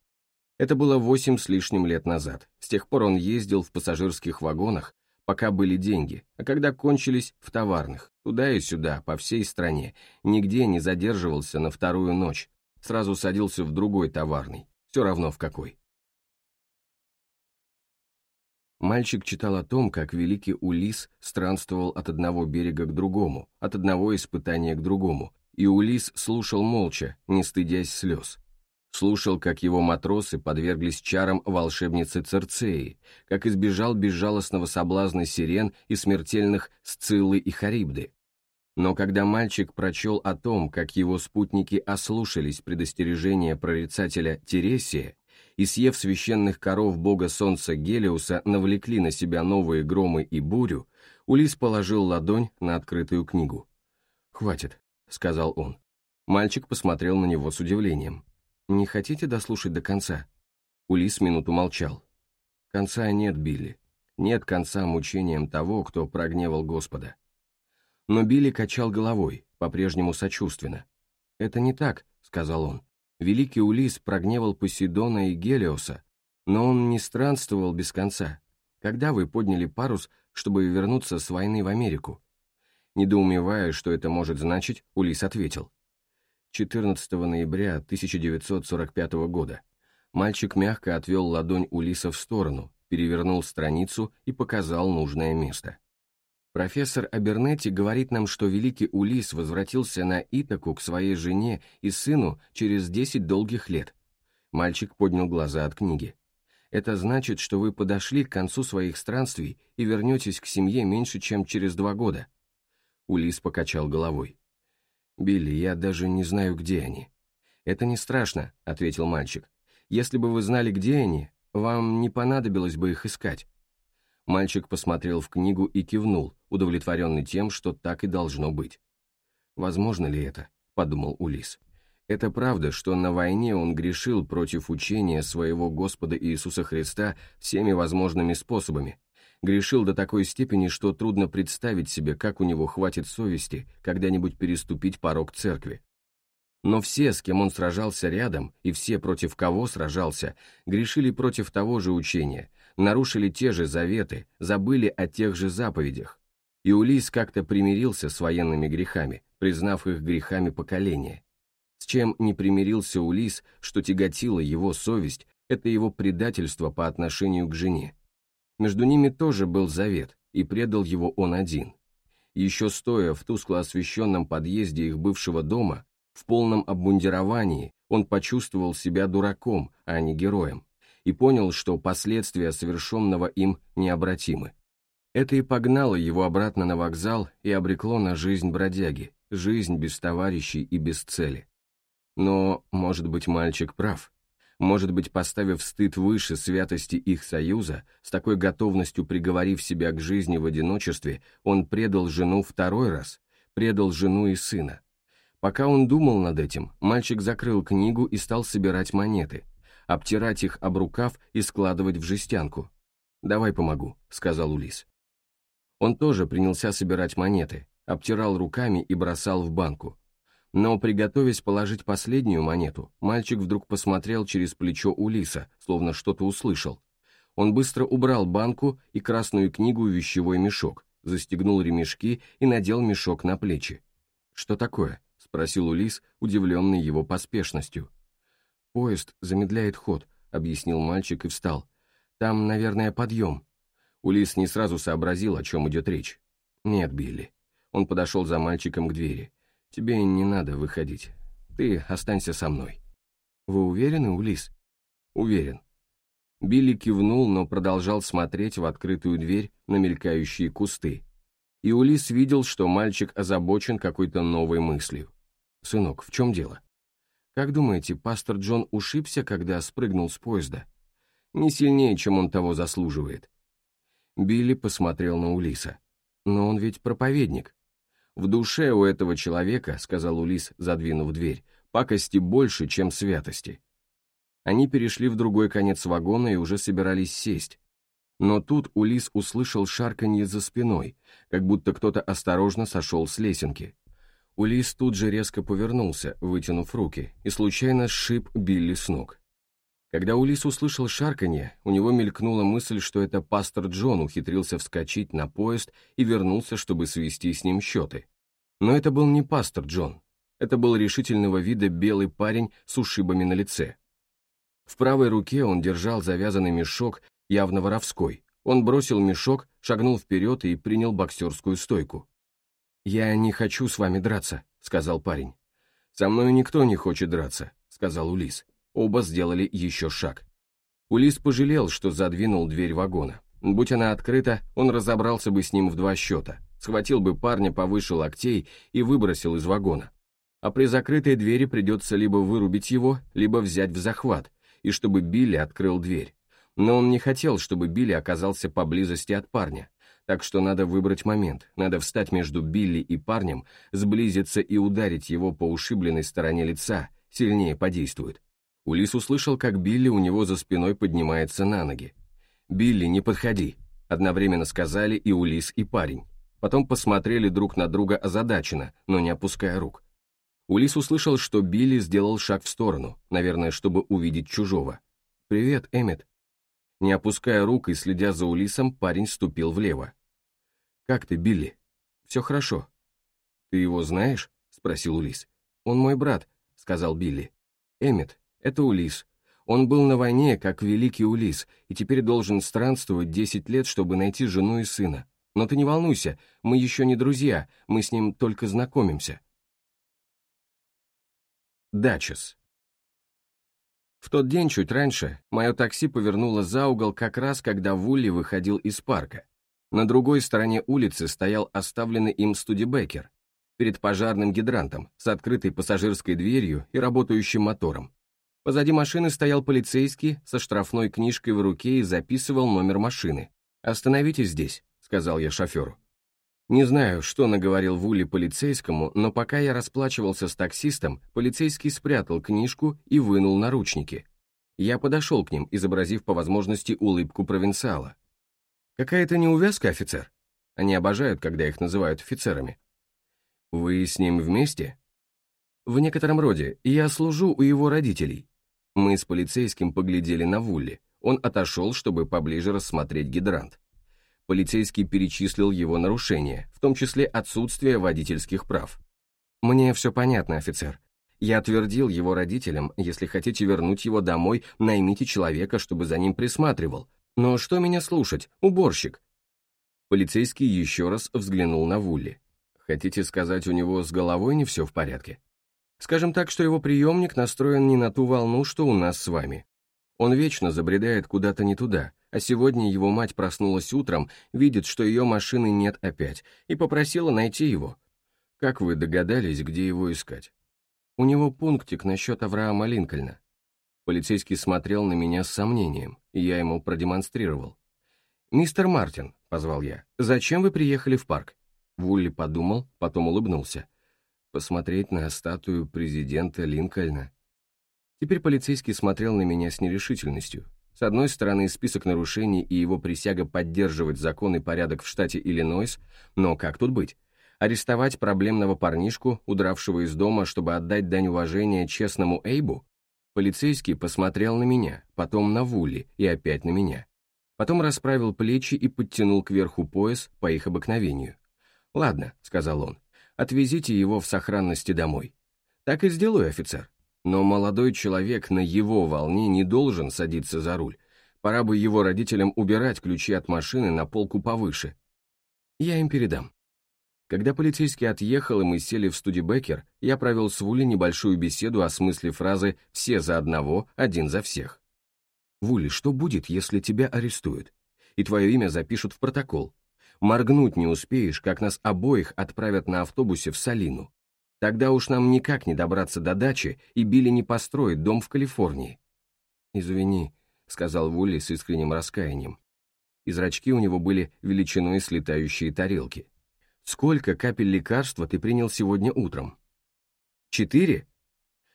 Это было восемь с лишним лет назад. С тех пор он ездил в пассажирских вагонах, пока были деньги, а когда кончились в товарных, туда и сюда, по всей стране, нигде не задерживался на вторую ночь, сразу садился в другой товарный, все равно в какой. Мальчик читал о том, как великий Улис странствовал от одного берега к другому, от одного испытания к другому, и Улис слушал молча, не стыдясь слез. Слушал, как его матросы подверглись чарам волшебницы Церцеи, как избежал безжалостного соблазна сирен и смертельных Сциллы и Харибды. Но когда мальчик прочел о том, как его спутники ослушались предостережения прорицателя Тересия и, съев священных коров бога солнца Гелиуса, навлекли на себя новые громы и бурю, Улис положил ладонь на открытую книгу. «Хватит», — сказал он. Мальчик посмотрел на него с удивлением. «Не хотите дослушать до конца?» Улис минуту молчал. «Конца нет, Билли. Нет конца мучениям того, кто прогневал Господа». Но Билли качал головой, по-прежнему сочувственно. «Это не так», — сказал он. «Великий Улис прогневал Посейдона и Гелиоса, но он не странствовал без конца. Когда вы подняли парус, чтобы вернуться с войны в Америку?» Недоумевая, что это может значить, Улис ответил. 14 ноября 1945 года. Мальчик мягко отвел ладонь Улиса в сторону, перевернул страницу и показал нужное место. Профессор Абернетти говорит нам, что великий Улис возвратился на Итаку к своей жене и сыну через 10 долгих лет. Мальчик поднял глаза от книги. Это значит, что вы подошли к концу своих странствий и вернетесь к семье меньше, чем через два года. Улис покачал головой. «Билли, я даже не знаю, где они». «Это не страшно», — ответил мальчик. «Если бы вы знали, где они, вам не понадобилось бы их искать». Мальчик посмотрел в книгу и кивнул, удовлетворенный тем, что так и должно быть. «Возможно ли это?» — подумал Улис. «Это правда, что на войне он грешил против учения своего Господа Иисуса Христа всеми возможными способами, грешил до такой степени, что трудно представить себе, как у него хватит совести когда-нибудь переступить порог церкви. Но все, с кем он сражался рядом, и все, против кого сражался, грешили против того же учения, нарушили те же заветы, забыли о тех же заповедях. И Улис как-то примирился с военными грехами, признав их грехами поколения. С чем не примирился Улис, что тяготило его совесть, это его предательство по отношению к жене. Между ними тоже был завет, и предал его он один. Еще стоя в тускло освещенном подъезде их бывшего дома, в полном обмундировании, он почувствовал себя дураком, а не героем, и понял, что последствия совершенного им необратимы. Это и погнало его обратно на вокзал и обрекло на жизнь бродяги, жизнь без товарищей и без цели. Но, может быть, мальчик прав. Может быть, поставив стыд выше святости их союза, с такой готовностью приговорив себя к жизни в одиночестве, он предал жену второй раз, предал жену и сына. Пока он думал над этим, мальчик закрыл книгу и стал собирать монеты, обтирать их об рукав и складывать в жестянку. «Давай помогу», — сказал Улис. Он тоже принялся собирать монеты, обтирал руками и бросал в банку. Но, приготовясь положить последнюю монету, мальчик вдруг посмотрел через плечо Улиса, словно что-то услышал. Он быстро убрал банку и красную книгу в вещевой мешок, застегнул ремешки и надел мешок на плечи. «Что такое?» — спросил Улис, удивленный его поспешностью. «Поезд замедляет ход», — объяснил мальчик и встал. «Там, наверное, подъем». Улис не сразу сообразил, о чем идет речь. «Нет, Билли». Он подошел за мальчиком к двери. Тебе не надо выходить. Ты останься со мной». «Вы уверены, Улис?» «Уверен». Билли кивнул, но продолжал смотреть в открытую дверь на мелькающие кусты. И Улис видел, что мальчик озабочен какой-то новой мыслью. «Сынок, в чем дело?» «Как думаете, пастор Джон ушибся, когда спрыгнул с поезда?» «Не сильнее, чем он того заслуживает». Билли посмотрел на Улиса. «Но он ведь проповедник». «В душе у этого человека, — сказал Улис, задвинув дверь, — пакости больше, чем святости». Они перешли в другой конец вагона и уже собирались сесть. Но тут Улис услышал шарканье за спиной, как будто кто-то осторожно сошел с лесенки. Улис тут же резко повернулся, вытянув руки, и случайно сшиб Билли с ног. Когда Улис услышал шарканье, у него мелькнула мысль, что это пастор Джон ухитрился вскочить на поезд и вернулся, чтобы свести с ним счеты. Но это был не пастор Джон. Это был решительного вида белый парень с ушибами на лице. В правой руке он держал завязанный мешок, явно воровской. Он бросил мешок, шагнул вперед и принял боксерскую стойку. «Я не хочу с вами драться», — сказал парень. «Со мной никто не хочет драться», — сказал Улис. Оба сделали еще шаг. Улис пожалел, что задвинул дверь вагона. Будь она открыта, он разобрался бы с ним в два счета, схватил бы парня повыше локтей и выбросил из вагона. А при закрытой двери придется либо вырубить его, либо взять в захват, и чтобы Билли открыл дверь. Но он не хотел, чтобы Билли оказался поблизости от парня, так что надо выбрать момент, надо встать между Билли и парнем, сблизиться и ударить его по ушибленной стороне лица, сильнее подействует. Улис услышал, как Билли у него за спиной поднимается на ноги. «Билли, не подходи», — одновременно сказали и Улис, и парень. Потом посмотрели друг на друга озадаченно, но не опуская рук. Улис услышал, что Билли сделал шаг в сторону, наверное, чтобы увидеть чужого. «Привет, Эммет». Не опуская рук и следя за Улисом, парень ступил влево. «Как ты, Билли?» «Все хорошо». «Ты его знаешь?» — спросил Улис. «Он мой брат», — сказал Билли. «Эммет, это Улис. Он был на войне, как великий Улис, и теперь должен странствовать 10 лет, чтобы найти жену и сына. Но ты не волнуйся, мы еще не друзья, мы с ним только знакомимся». Дачес. В тот день, чуть раньше, мое такси повернуло за угол как раз, когда Вулли выходил из парка. На другой стороне улицы стоял оставленный им студибекер, перед пожарным гидрантом, с открытой пассажирской дверью и работающим мотором. Позади машины стоял полицейский со штрафной книжкой в руке и записывал номер машины. «Остановитесь здесь», — сказал я шоферу. Не знаю, что наговорил Вулли полицейскому, но пока я расплачивался с таксистом, полицейский спрятал книжку и вынул наручники. Я подошел к ним, изобразив по возможности улыбку провинциала. «Какая-то неувязка, офицер?» Они обожают, когда их называют офицерами. «Вы с ним вместе?» «В некотором роде. Я служу у его родителей. Мы с полицейским поглядели на Вулли. Он отошел, чтобы поближе рассмотреть гидрант. Полицейский перечислил его нарушения, в том числе отсутствие водительских прав. «Мне все понятно, офицер. Я отвердил его родителям, если хотите вернуть его домой, наймите человека, чтобы за ним присматривал. Но что меня слушать, уборщик?» Полицейский еще раз взглянул на Вулли. «Хотите сказать, у него с головой не все в порядке?» Скажем так, что его приемник настроен не на ту волну, что у нас с вами. Он вечно забредает куда-то не туда, а сегодня его мать проснулась утром, видит, что ее машины нет опять, и попросила найти его. Как вы догадались, где его искать? У него пунктик насчет Авраама Линкольна. Полицейский смотрел на меня с сомнением, и я ему продемонстрировал. «Мистер Мартин», — позвал я, — «зачем вы приехали в парк?» Вулли подумал, потом улыбнулся посмотреть на статую президента Линкольна. Теперь полицейский смотрел на меня с нерешительностью. С одной стороны, список нарушений и его присяга поддерживать закон и порядок в штате Иллинойс, но как тут быть? Арестовать проблемного парнишку, удравшего из дома, чтобы отдать дань уважения честному Эйбу? Полицейский посмотрел на меня, потом на Вулли и опять на меня. Потом расправил плечи и подтянул кверху пояс по их обыкновению. «Ладно», — сказал он, Отвезите его в сохранности домой. Так и сделаю, офицер. Но молодой человек на его волне не должен садиться за руль. Пора бы его родителям убирать ключи от машины на полку повыше. Я им передам. Когда полицейский отъехал и мы сели в студибекер, я провел с Вули небольшую беседу о смысле фразы «все за одного, один за всех». «Вули, что будет, если тебя арестуют? И твое имя запишут в протокол, Моргнуть не успеешь, как нас обоих отправят на автобусе в Салину. Тогда уж нам никак не добраться до дачи, и Билли не построит дом в Калифорнии. «Извини», — сказал Вулли с искренним раскаянием. И зрачки у него были величиной с летающие тарелки. «Сколько капель лекарства ты принял сегодня утром?» «Четыре?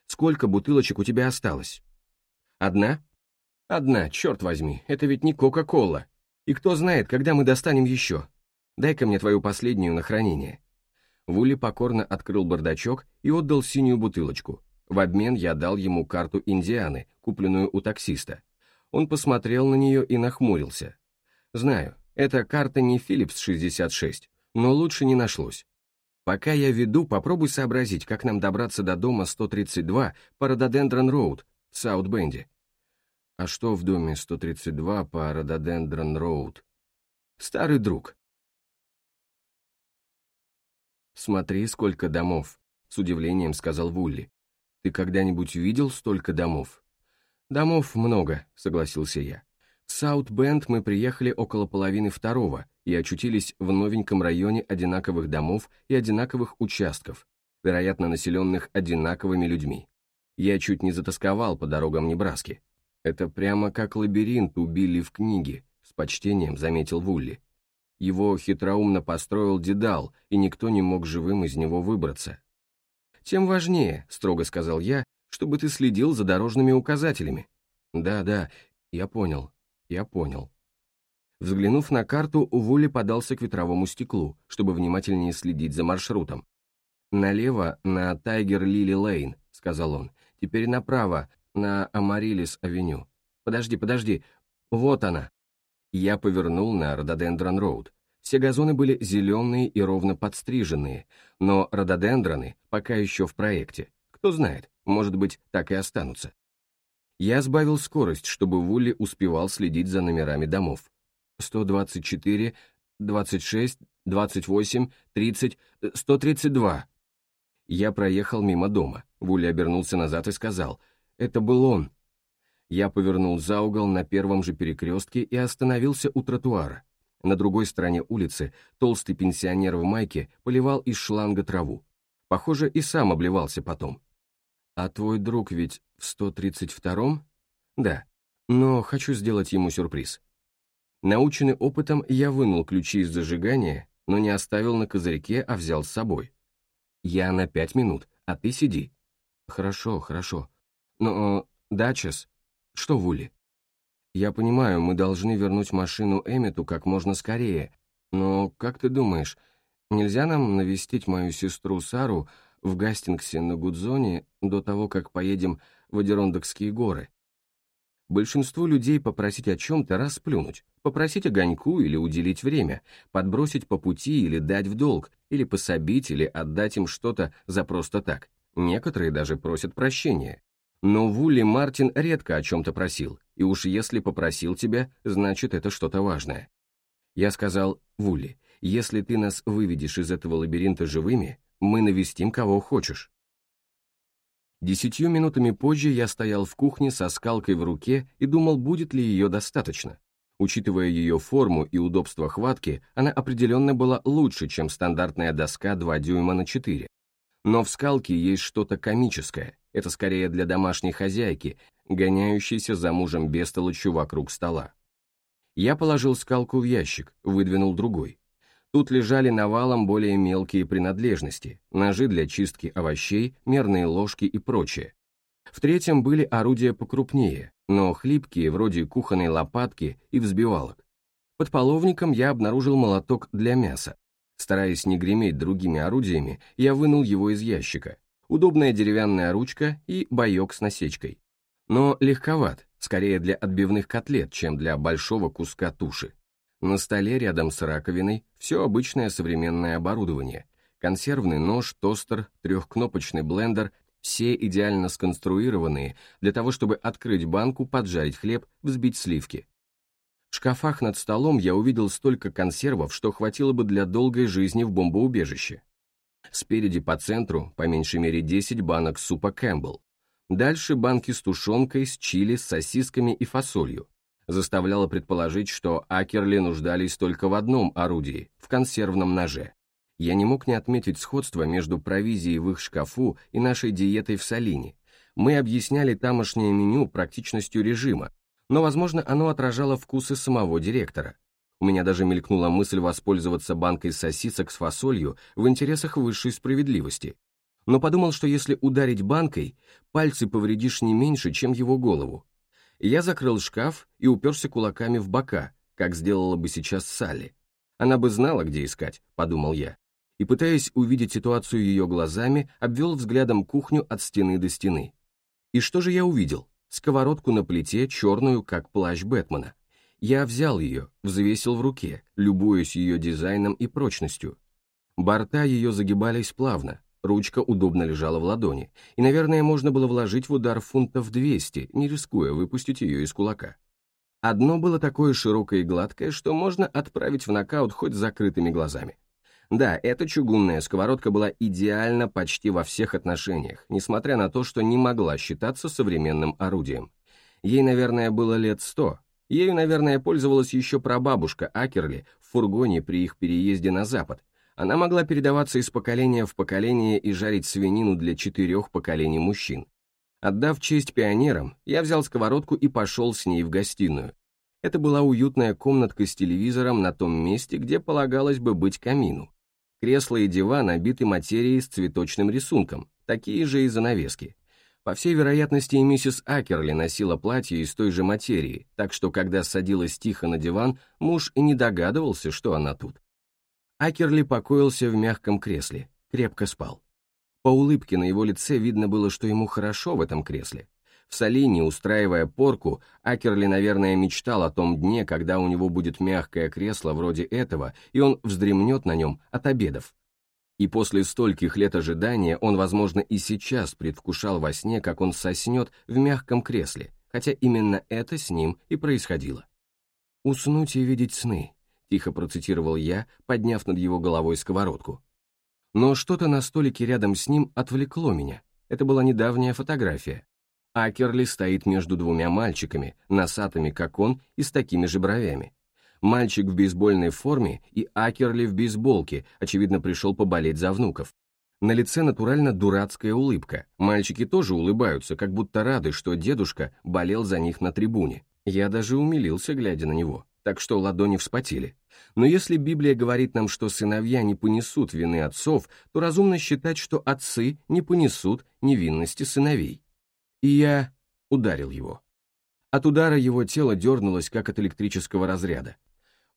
Сколько бутылочек у тебя осталось?» «Одна?» «Одна, черт возьми, это ведь не Кока-Кола. И кто знает, когда мы достанем еще?» Дай-ка мне твою последнюю на хранение». Вули покорно открыл бардачок и отдал синюю бутылочку. В обмен я дал ему карту Индианы, купленную у таксиста. Он посмотрел на нее и нахмурился. Знаю, эта карта не Philips 66, но лучше не нашлось. Пока я веду, попробуй сообразить, как нам добраться до дома 132 по Рододендрон Роуд в Саутбенде. А что в доме 132 по Рододендрон Роуд? Старый друг. Смотри, сколько домов, с удивлением сказал Вулли. Ты когда-нибудь видел столько домов? Домов много, согласился я. В Саут-Бенд мы приехали около половины второго и очутились в новеньком районе одинаковых домов и одинаковых участков, вероятно, населенных одинаковыми людьми. Я чуть не затасковал по дорогам Небраски. Это прямо как лабиринт убили в книге, с почтением заметил Вулли. Его хитроумно построил Дедал, и никто не мог живым из него выбраться. «Тем важнее», — строго сказал я, — «чтобы ты следил за дорожными указателями». «Да, да, я понял, я понял». Взглянув на карту, Вули подался к ветровому стеклу, чтобы внимательнее следить за маршрутом. «Налево на Тайгер-Лили-Лейн», — сказал он. «Теперь направо, на Амарилис-авеню. Подожди, подожди, вот она». Я повернул на Рододендрон-Роуд. Все газоны были зеленые и ровно подстриженные, но рододендроны пока еще в проекте. Кто знает, может быть, так и останутся. Я сбавил скорость, чтобы Вулли успевал следить за номерами домов. 124, 26, 28, 30, 132. Я проехал мимо дома. Вулли обернулся назад и сказал, «Это был он». Я повернул за угол на первом же перекрестке и остановился у тротуара. На другой стороне улицы толстый пенсионер в майке поливал из шланга траву. Похоже, и сам обливался потом. «А твой друг ведь в 132-м?» «Да, но хочу сделать ему сюрприз». Наученный опытом, я вынул ключи из зажигания, но не оставил на козырьке, а взял с собой. «Я на пять минут, а ты сиди». «Хорошо, хорошо. Но, Дачес, что, Вули?» Я понимаю, мы должны вернуть машину Эммету как можно скорее, но, как ты думаешь, нельзя нам навестить мою сестру Сару в Гастингсе на Гудзоне до того, как поедем в Адерондокские горы? Большинству людей попросить о чем-то расплюнуть, попросить огоньку или уделить время, подбросить по пути или дать в долг, или пособить или отдать им что-то за просто так. Некоторые даже просят прощения. Но Вулли Мартин редко о чем-то просил, и уж если попросил тебя, значит это что-то важное. Я сказал, Вулли, если ты нас выведешь из этого лабиринта живыми, мы навестим кого хочешь. Десятью минутами позже я стоял в кухне со скалкой в руке и думал, будет ли ее достаточно. Учитывая ее форму и удобство хватки, она определенно была лучше, чем стандартная доска 2 дюйма на 4. Но в скалке есть что-то комическое, это скорее для домашней хозяйки, гоняющейся за мужем бестолочью вокруг стола. Я положил скалку в ящик, выдвинул другой. Тут лежали навалом более мелкие принадлежности, ножи для чистки овощей, мерные ложки и прочее. В третьем были орудия покрупнее, но хлипкие, вроде кухонной лопатки и взбивалок. Под половником я обнаружил молоток для мяса. Стараясь не греметь другими орудиями, я вынул его из ящика, удобная деревянная ручка и боек с насечкой. Но легковат, скорее для отбивных котлет, чем для большого куска туши. На столе рядом с раковиной все обычное современное оборудование. Консервный нож, тостер, трехкнопочный блендер, все идеально сконструированные для того, чтобы открыть банку, поджарить хлеб, взбить сливки. В шкафах над столом я увидел столько консервов, что хватило бы для долгой жизни в бомбоубежище. Спереди по центру, по меньшей мере 10 банок супа Кэмпбелл. Дальше банки с тушенкой, с чили, с сосисками и фасолью. Заставляло предположить, что Акерли нуждались только в одном орудии, в консервном ноже. Я не мог не отметить сходство между провизией в их шкафу и нашей диетой в Салине. Мы объясняли тамошнее меню практичностью режима, но, возможно, оно отражало вкусы самого директора. У меня даже мелькнула мысль воспользоваться банкой сосисок с фасолью в интересах высшей справедливости. Но подумал, что если ударить банкой, пальцы повредишь не меньше, чем его голову. Я закрыл шкаф и уперся кулаками в бока, как сделала бы сейчас Салли. Она бы знала, где искать, подумал я. и, пытаясь увидеть ситуацию ее глазами, обвел взглядом кухню от стены до стены. И что же я увидел? Сковородку на плите, черную, как плащ Бэтмена. Я взял ее, взвесил в руке, любуясь ее дизайном и прочностью. Борта ее загибались плавно, ручка удобно лежала в ладони, и, наверное, можно было вложить в удар фунтов 200, не рискуя выпустить ее из кулака. Одно было такое широкое и гладкое, что можно отправить в нокаут хоть с закрытыми глазами. Да, эта чугунная сковородка была идеальна почти во всех отношениях, несмотря на то, что не могла считаться современным орудием. Ей, наверное, было лет сто. Ею, наверное, пользовалась еще прабабушка Акерли в фургоне при их переезде на запад. Она могла передаваться из поколения в поколение и жарить свинину для четырех поколений мужчин. Отдав честь пионерам, я взял сковородку и пошел с ней в гостиную. Это была уютная комнатка с телевизором на том месте, где полагалось бы быть камину. Кресло и диван обиты материей с цветочным рисунком, такие же и занавески. По всей вероятности, и миссис Акерли носила платье из той же материи, так что, когда садилась тихо на диван, муж и не догадывался, что она тут. Акерли покоился в мягком кресле, крепко спал. По улыбке на его лице видно было, что ему хорошо в этом кресле. В Салине, устраивая порку, Акерли, наверное, мечтал о том дне, когда у него будет мягкое кресло вроде этого, и он вздремнет на нем от обедов. И после стольких лет ожидания он, возможно, и сейчас предвкушал во сне, как он соснет в мягком кресле, хотя именно это с ним и происходило. «Уснуть и видеть сны», — тихо процитировал я, подняв над его головой сковородку. Но что-то на столике рядом с ним отвлекло меня. Это была недавняя фотография. Акерли стоит между двумя мальчиками, носатыми, как он, и с такими же бровями. Мальчик в бейсбольной форме и Акерли в бейсболке, очевидно, пришел поболеть за внуков. На лице натурально дурацкая улыбка. Мальчики тоже улыбаются, как будто рады, что дедушка болел за них на трибуне. Я даже умилился, глядя на него, так что ладони вспотели. Но если Библия говорит нам, что сыновья не понесут вины отцов, то разумно считать, что отцы не понесут невинности сыновей и я ударил его. От удара его тело дернулось, как от электрического разряда.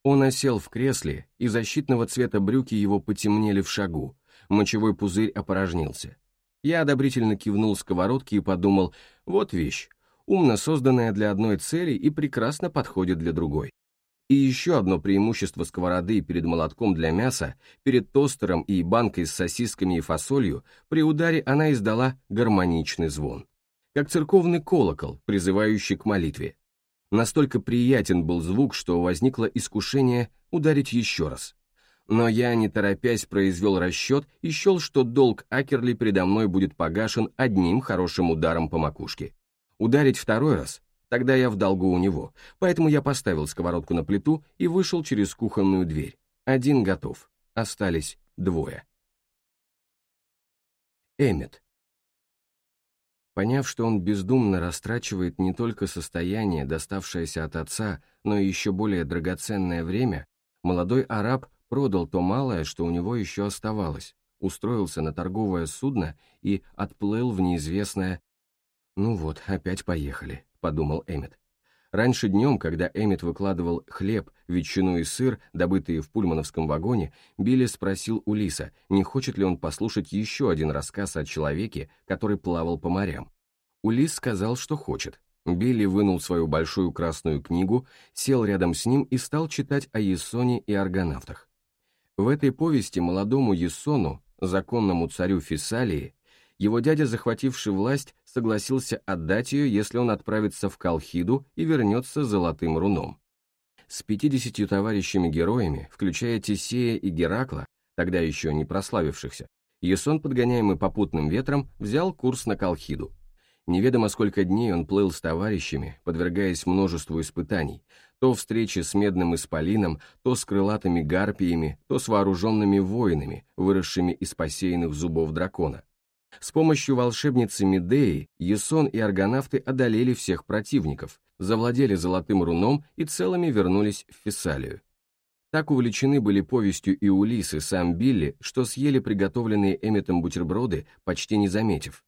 Он осел в кресле, и защитного цвета брюки его потемнели в шагу, мочевой пузырь опорожнился. Я одобрительно кивнул сковородке и подумал, вот вещь, умно созданная для одной цели и прекрасно подходит для другой. И еще одно преимущество сковороды перед молотком для мяса, перед тостером и банкой с сосисками и фасолью, при ударе она издала гармоничный звон как церковный колокол, призывающий к молитве. Настолько приятен был звук, что возникло искушение ударить еще раз. Но я, не торопясь, произвел расчет и счел, что долг Акерли передо мной будет погашен одним хорошим ударом по макушке. Ударить второй раз, тогда я в долгу у него, поэтому я поставил сковородку на плиту и вышел через кухонную дверь. Один готов, остались двое. Эммет. Поняв, что он бездумно растрачивает не только состояние, доставшееся от отца, но и еще более драгоценное время, молодой араб продал то малое, что у него еще оставалось, устроился на торговое судно и отплыл в неизвестное «Ну вот, опять поехали», — подумал Эммет. Раньше днем, когда Эммет выкладывал хлеб, ветчину и сыр, добытые в пульмановском вагоне, Билли спросил у Лиса, не хочет ли он послушать еще один рассказ о человеке, который плавал по морям. Улис сказал, что хочет. Билли вынул свою большую красную книгу, сел рядом с ним и стал читать о Ессоне и аргонавтах. В этой повести молодому Ессону, законному царю Фессалии, его дядя, захвативший власть, согласился отдать ее, если он отправится в Колхиду и вернется золотым руном. С пятидесятью товарищами-героями, включая Тесея и Геракла, тогда еще не прославившихся, Ясон, подгоняемый попутным ветром, взял курс на Колхиду. Неведомо сколько дней он плыл с товарищами, подвергаясь множеству испытаний, то встречи с медным исполином, то с крылатыми гарпиями, то с вооруженными воинами, выросшими из посеянных зубов дракона. С помощью волшебницы Медеи Есон и аргонавты одолели всех противников, завладели золотым руном и целыми вернулись в Фессалию. Так увлечены были повестью и Улис, и сам Билли, что съели приготовленные Эмметом бутерброды, почти не заметив.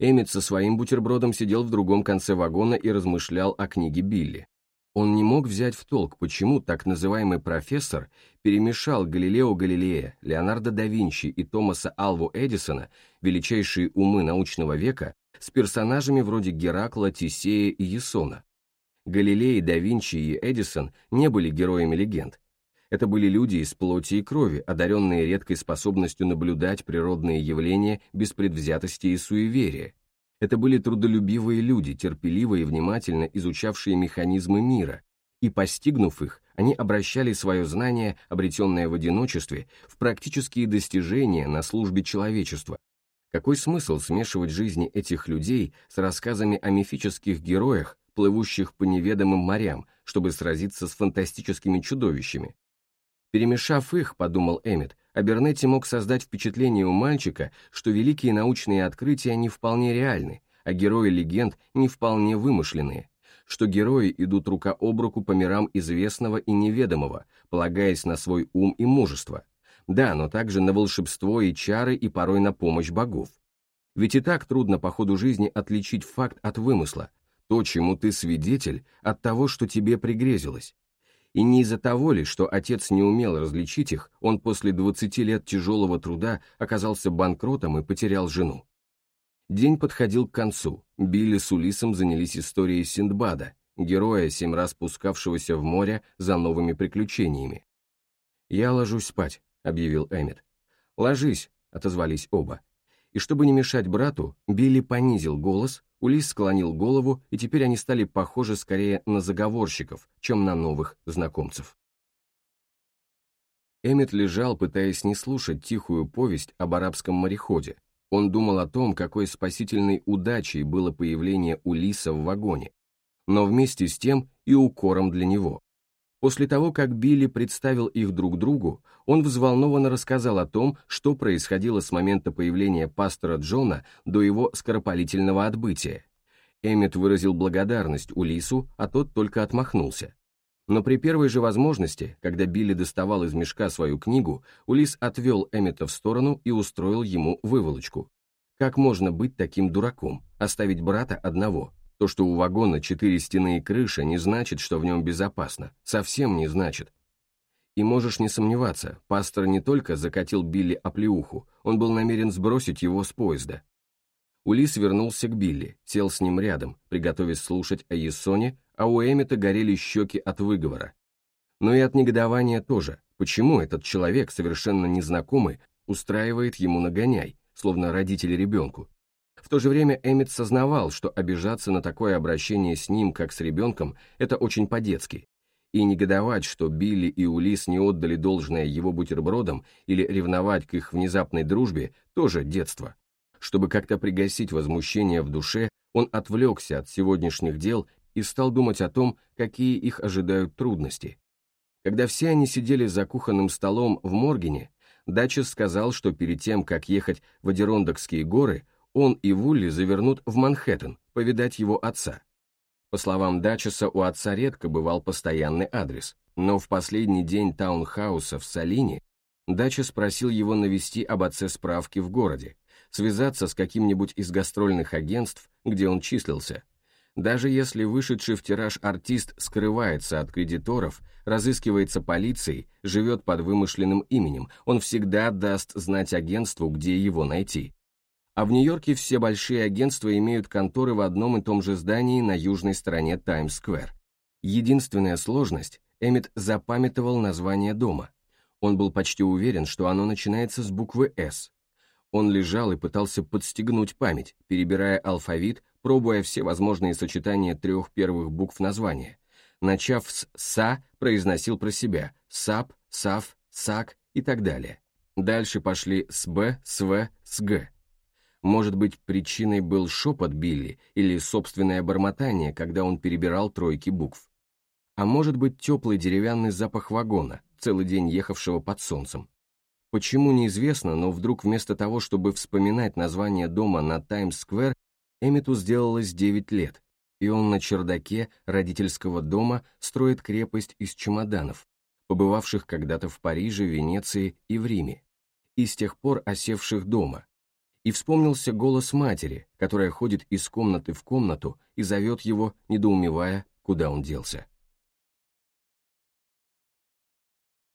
Эммет со своим бутербродом сидел в другом конце вагона и размышлял о книге Билли. Он не мог взять в толк, почему так называемый профессор перемешал Галилео Галилея, Леонардо да Винчи и Томаса Алву Эдисона, величайшие умы научного века, с персонажами вроде Геракла, Тисея и Ясона. Галилей, да Винчи и Эдисон не были героями легенд. Это были люди из плоти и крови, одаренные редкой способностью наблюдать природные явления без предвзятости и суеверия, это были трудолюбивые люди, терпеливо и внимательно изучавшие механизмы мира, и, постигнув их, они обращали свое знание, обретенное в одиночестве, в практические достижения на службе человечества. Какой смысл смешивать жизни этих людей с рассказами о мифических героях, плывущих по неведомым морям, чтобы сразиться с фантастическими чудовищами? Перемешав их, подумал Эммет, Абернетти мог создать впечатление у мальчика, что великие научные открытия не вполне реальны, а герои легенд не вполне вымышленные, что герои идут рука об руку по мирам известного и неведомого, полагаясь на свой ум и мужество. Да, но также на волшебство и чары и порой на помощь богов. Ведь и так трудно по ходу жизни отличить факт от вымысла, то, чему ты свидетель, от того, что тебе пригрезилось. И не из-за того ли, что отец не умел различить их, он после 20 лет тяжелого труда оказался банкротом и потерял жену. День подходил к концу. Билли с Улисом занялись историей Синдбада, героя, семь раз пускавшегося в море за новыми приключениями. «Я ложусь спать», — объявил Эммет. «Ложись», — отозвались оба. И чтобы не мешать брату, Билли понизил голос, Улис склонил голову, и теперь они стали похожи скорее на заговорщиков, чем на новых знакомцев. Эммет лежал, пытаясь не слушать тихую повесть об арабском мореходе. Он думал о том, какой спасительной удачей было появление Улиса в вагоне, но вместе с тем и укором для него. После того, как Билли представил их друг другу, он взволнованно рассказал о том, что происходило с момента появления пастора Джона до его скоропалительного отбытия. Эммет выразил благодарность Улису, а тот только отмахнулся. Но при первой же возможности, когда Билли доставал из мешка свою книгу, Улис отвел Эммета в сторону и устроил ему выволочку. Как можно быть таким дураком, оставить брата одного? То, что у вагона четыре стены и крыша, не значит, что в нем безопасно. Совсем не значит. И можешь не сомневаться, пастор не только закатил Билли оплеуху, он был намерен сбросить его с поезда. Улис вернулся к Билли, сел с ним рядом, приготовясь слушать о Ессоне, а у Эммета горели щеки от выговора. Но и от негодования тоже. Почему этот человек, совершенно незнакомый, устраивает ему нагоняй, словно родители ребенку? В то же время Эммет сознавал, что обижаться на такое обращение с ним, как с ребенком, это очень по-детски. И негодовать, что Билли и Улис не отдали должное его бутербродам или ревновать к их внезапной дружбе, тоже детство. Чтобы как-то пригасить возмущение в душе, он отвлекся от сегодняшних дел и стал думать о том, какие их ожидают трудности. Когда все они сидели за кухонным столом в Моргене, Дачес сказал, что перед тем, как ехать в Адерондокские горы, он и Вулли завернут в Манхэттен, повидать его отца. По словам Дачеса, у отца редко бывал постоянный адрес, но в последний день таунхауса в Салине Дачес просил его навести об отце справки в городе, связаться с каким-нибудь из гастрольных агентств, где он числился. Даже если вышедший в тираж артист скрывается от кредиторов, разыскивается полицией, живет под вымышленным именем, он всегда даст знать агентству, где его найти. А в Нью-Йорке все большие агентства имеют конторы в одном и том же здании на южной стороне Таймс-сквер. Единственная сложность – Эммет запамятовал название дома. Он был почти уверен, что оно начинается с буквы «С». Он лежал и пытался подстегнуть память, перебирая алфавит, пробуя все возможные сочетания трех первых букв названия. Начав с «са», произносил про себя «сап», «сав», «сак» и так далее. Дальше пошли с «б», с «в», с «г». Может быть, причиной был шепот Билли или собственное бормотание, когда он перебирал тройки букв. А может быть, теплый деревянный запах вагона, целый день ехавшего под солнцем. Почему неизвестно, но вдруг вместо того, чтобы вспоминать название дома на Таймс-сквер, Эммету сделалось 9 лет, и он на чердаке родительского дома строит крепость из чемоданов, побывавших когда-то в Париже, Венеции и в Риме, и с тех пор осевших дома, и вспомнился голос матери, которая ходит из комнаты в комнату и зовет его, недоумевая, куда он делся.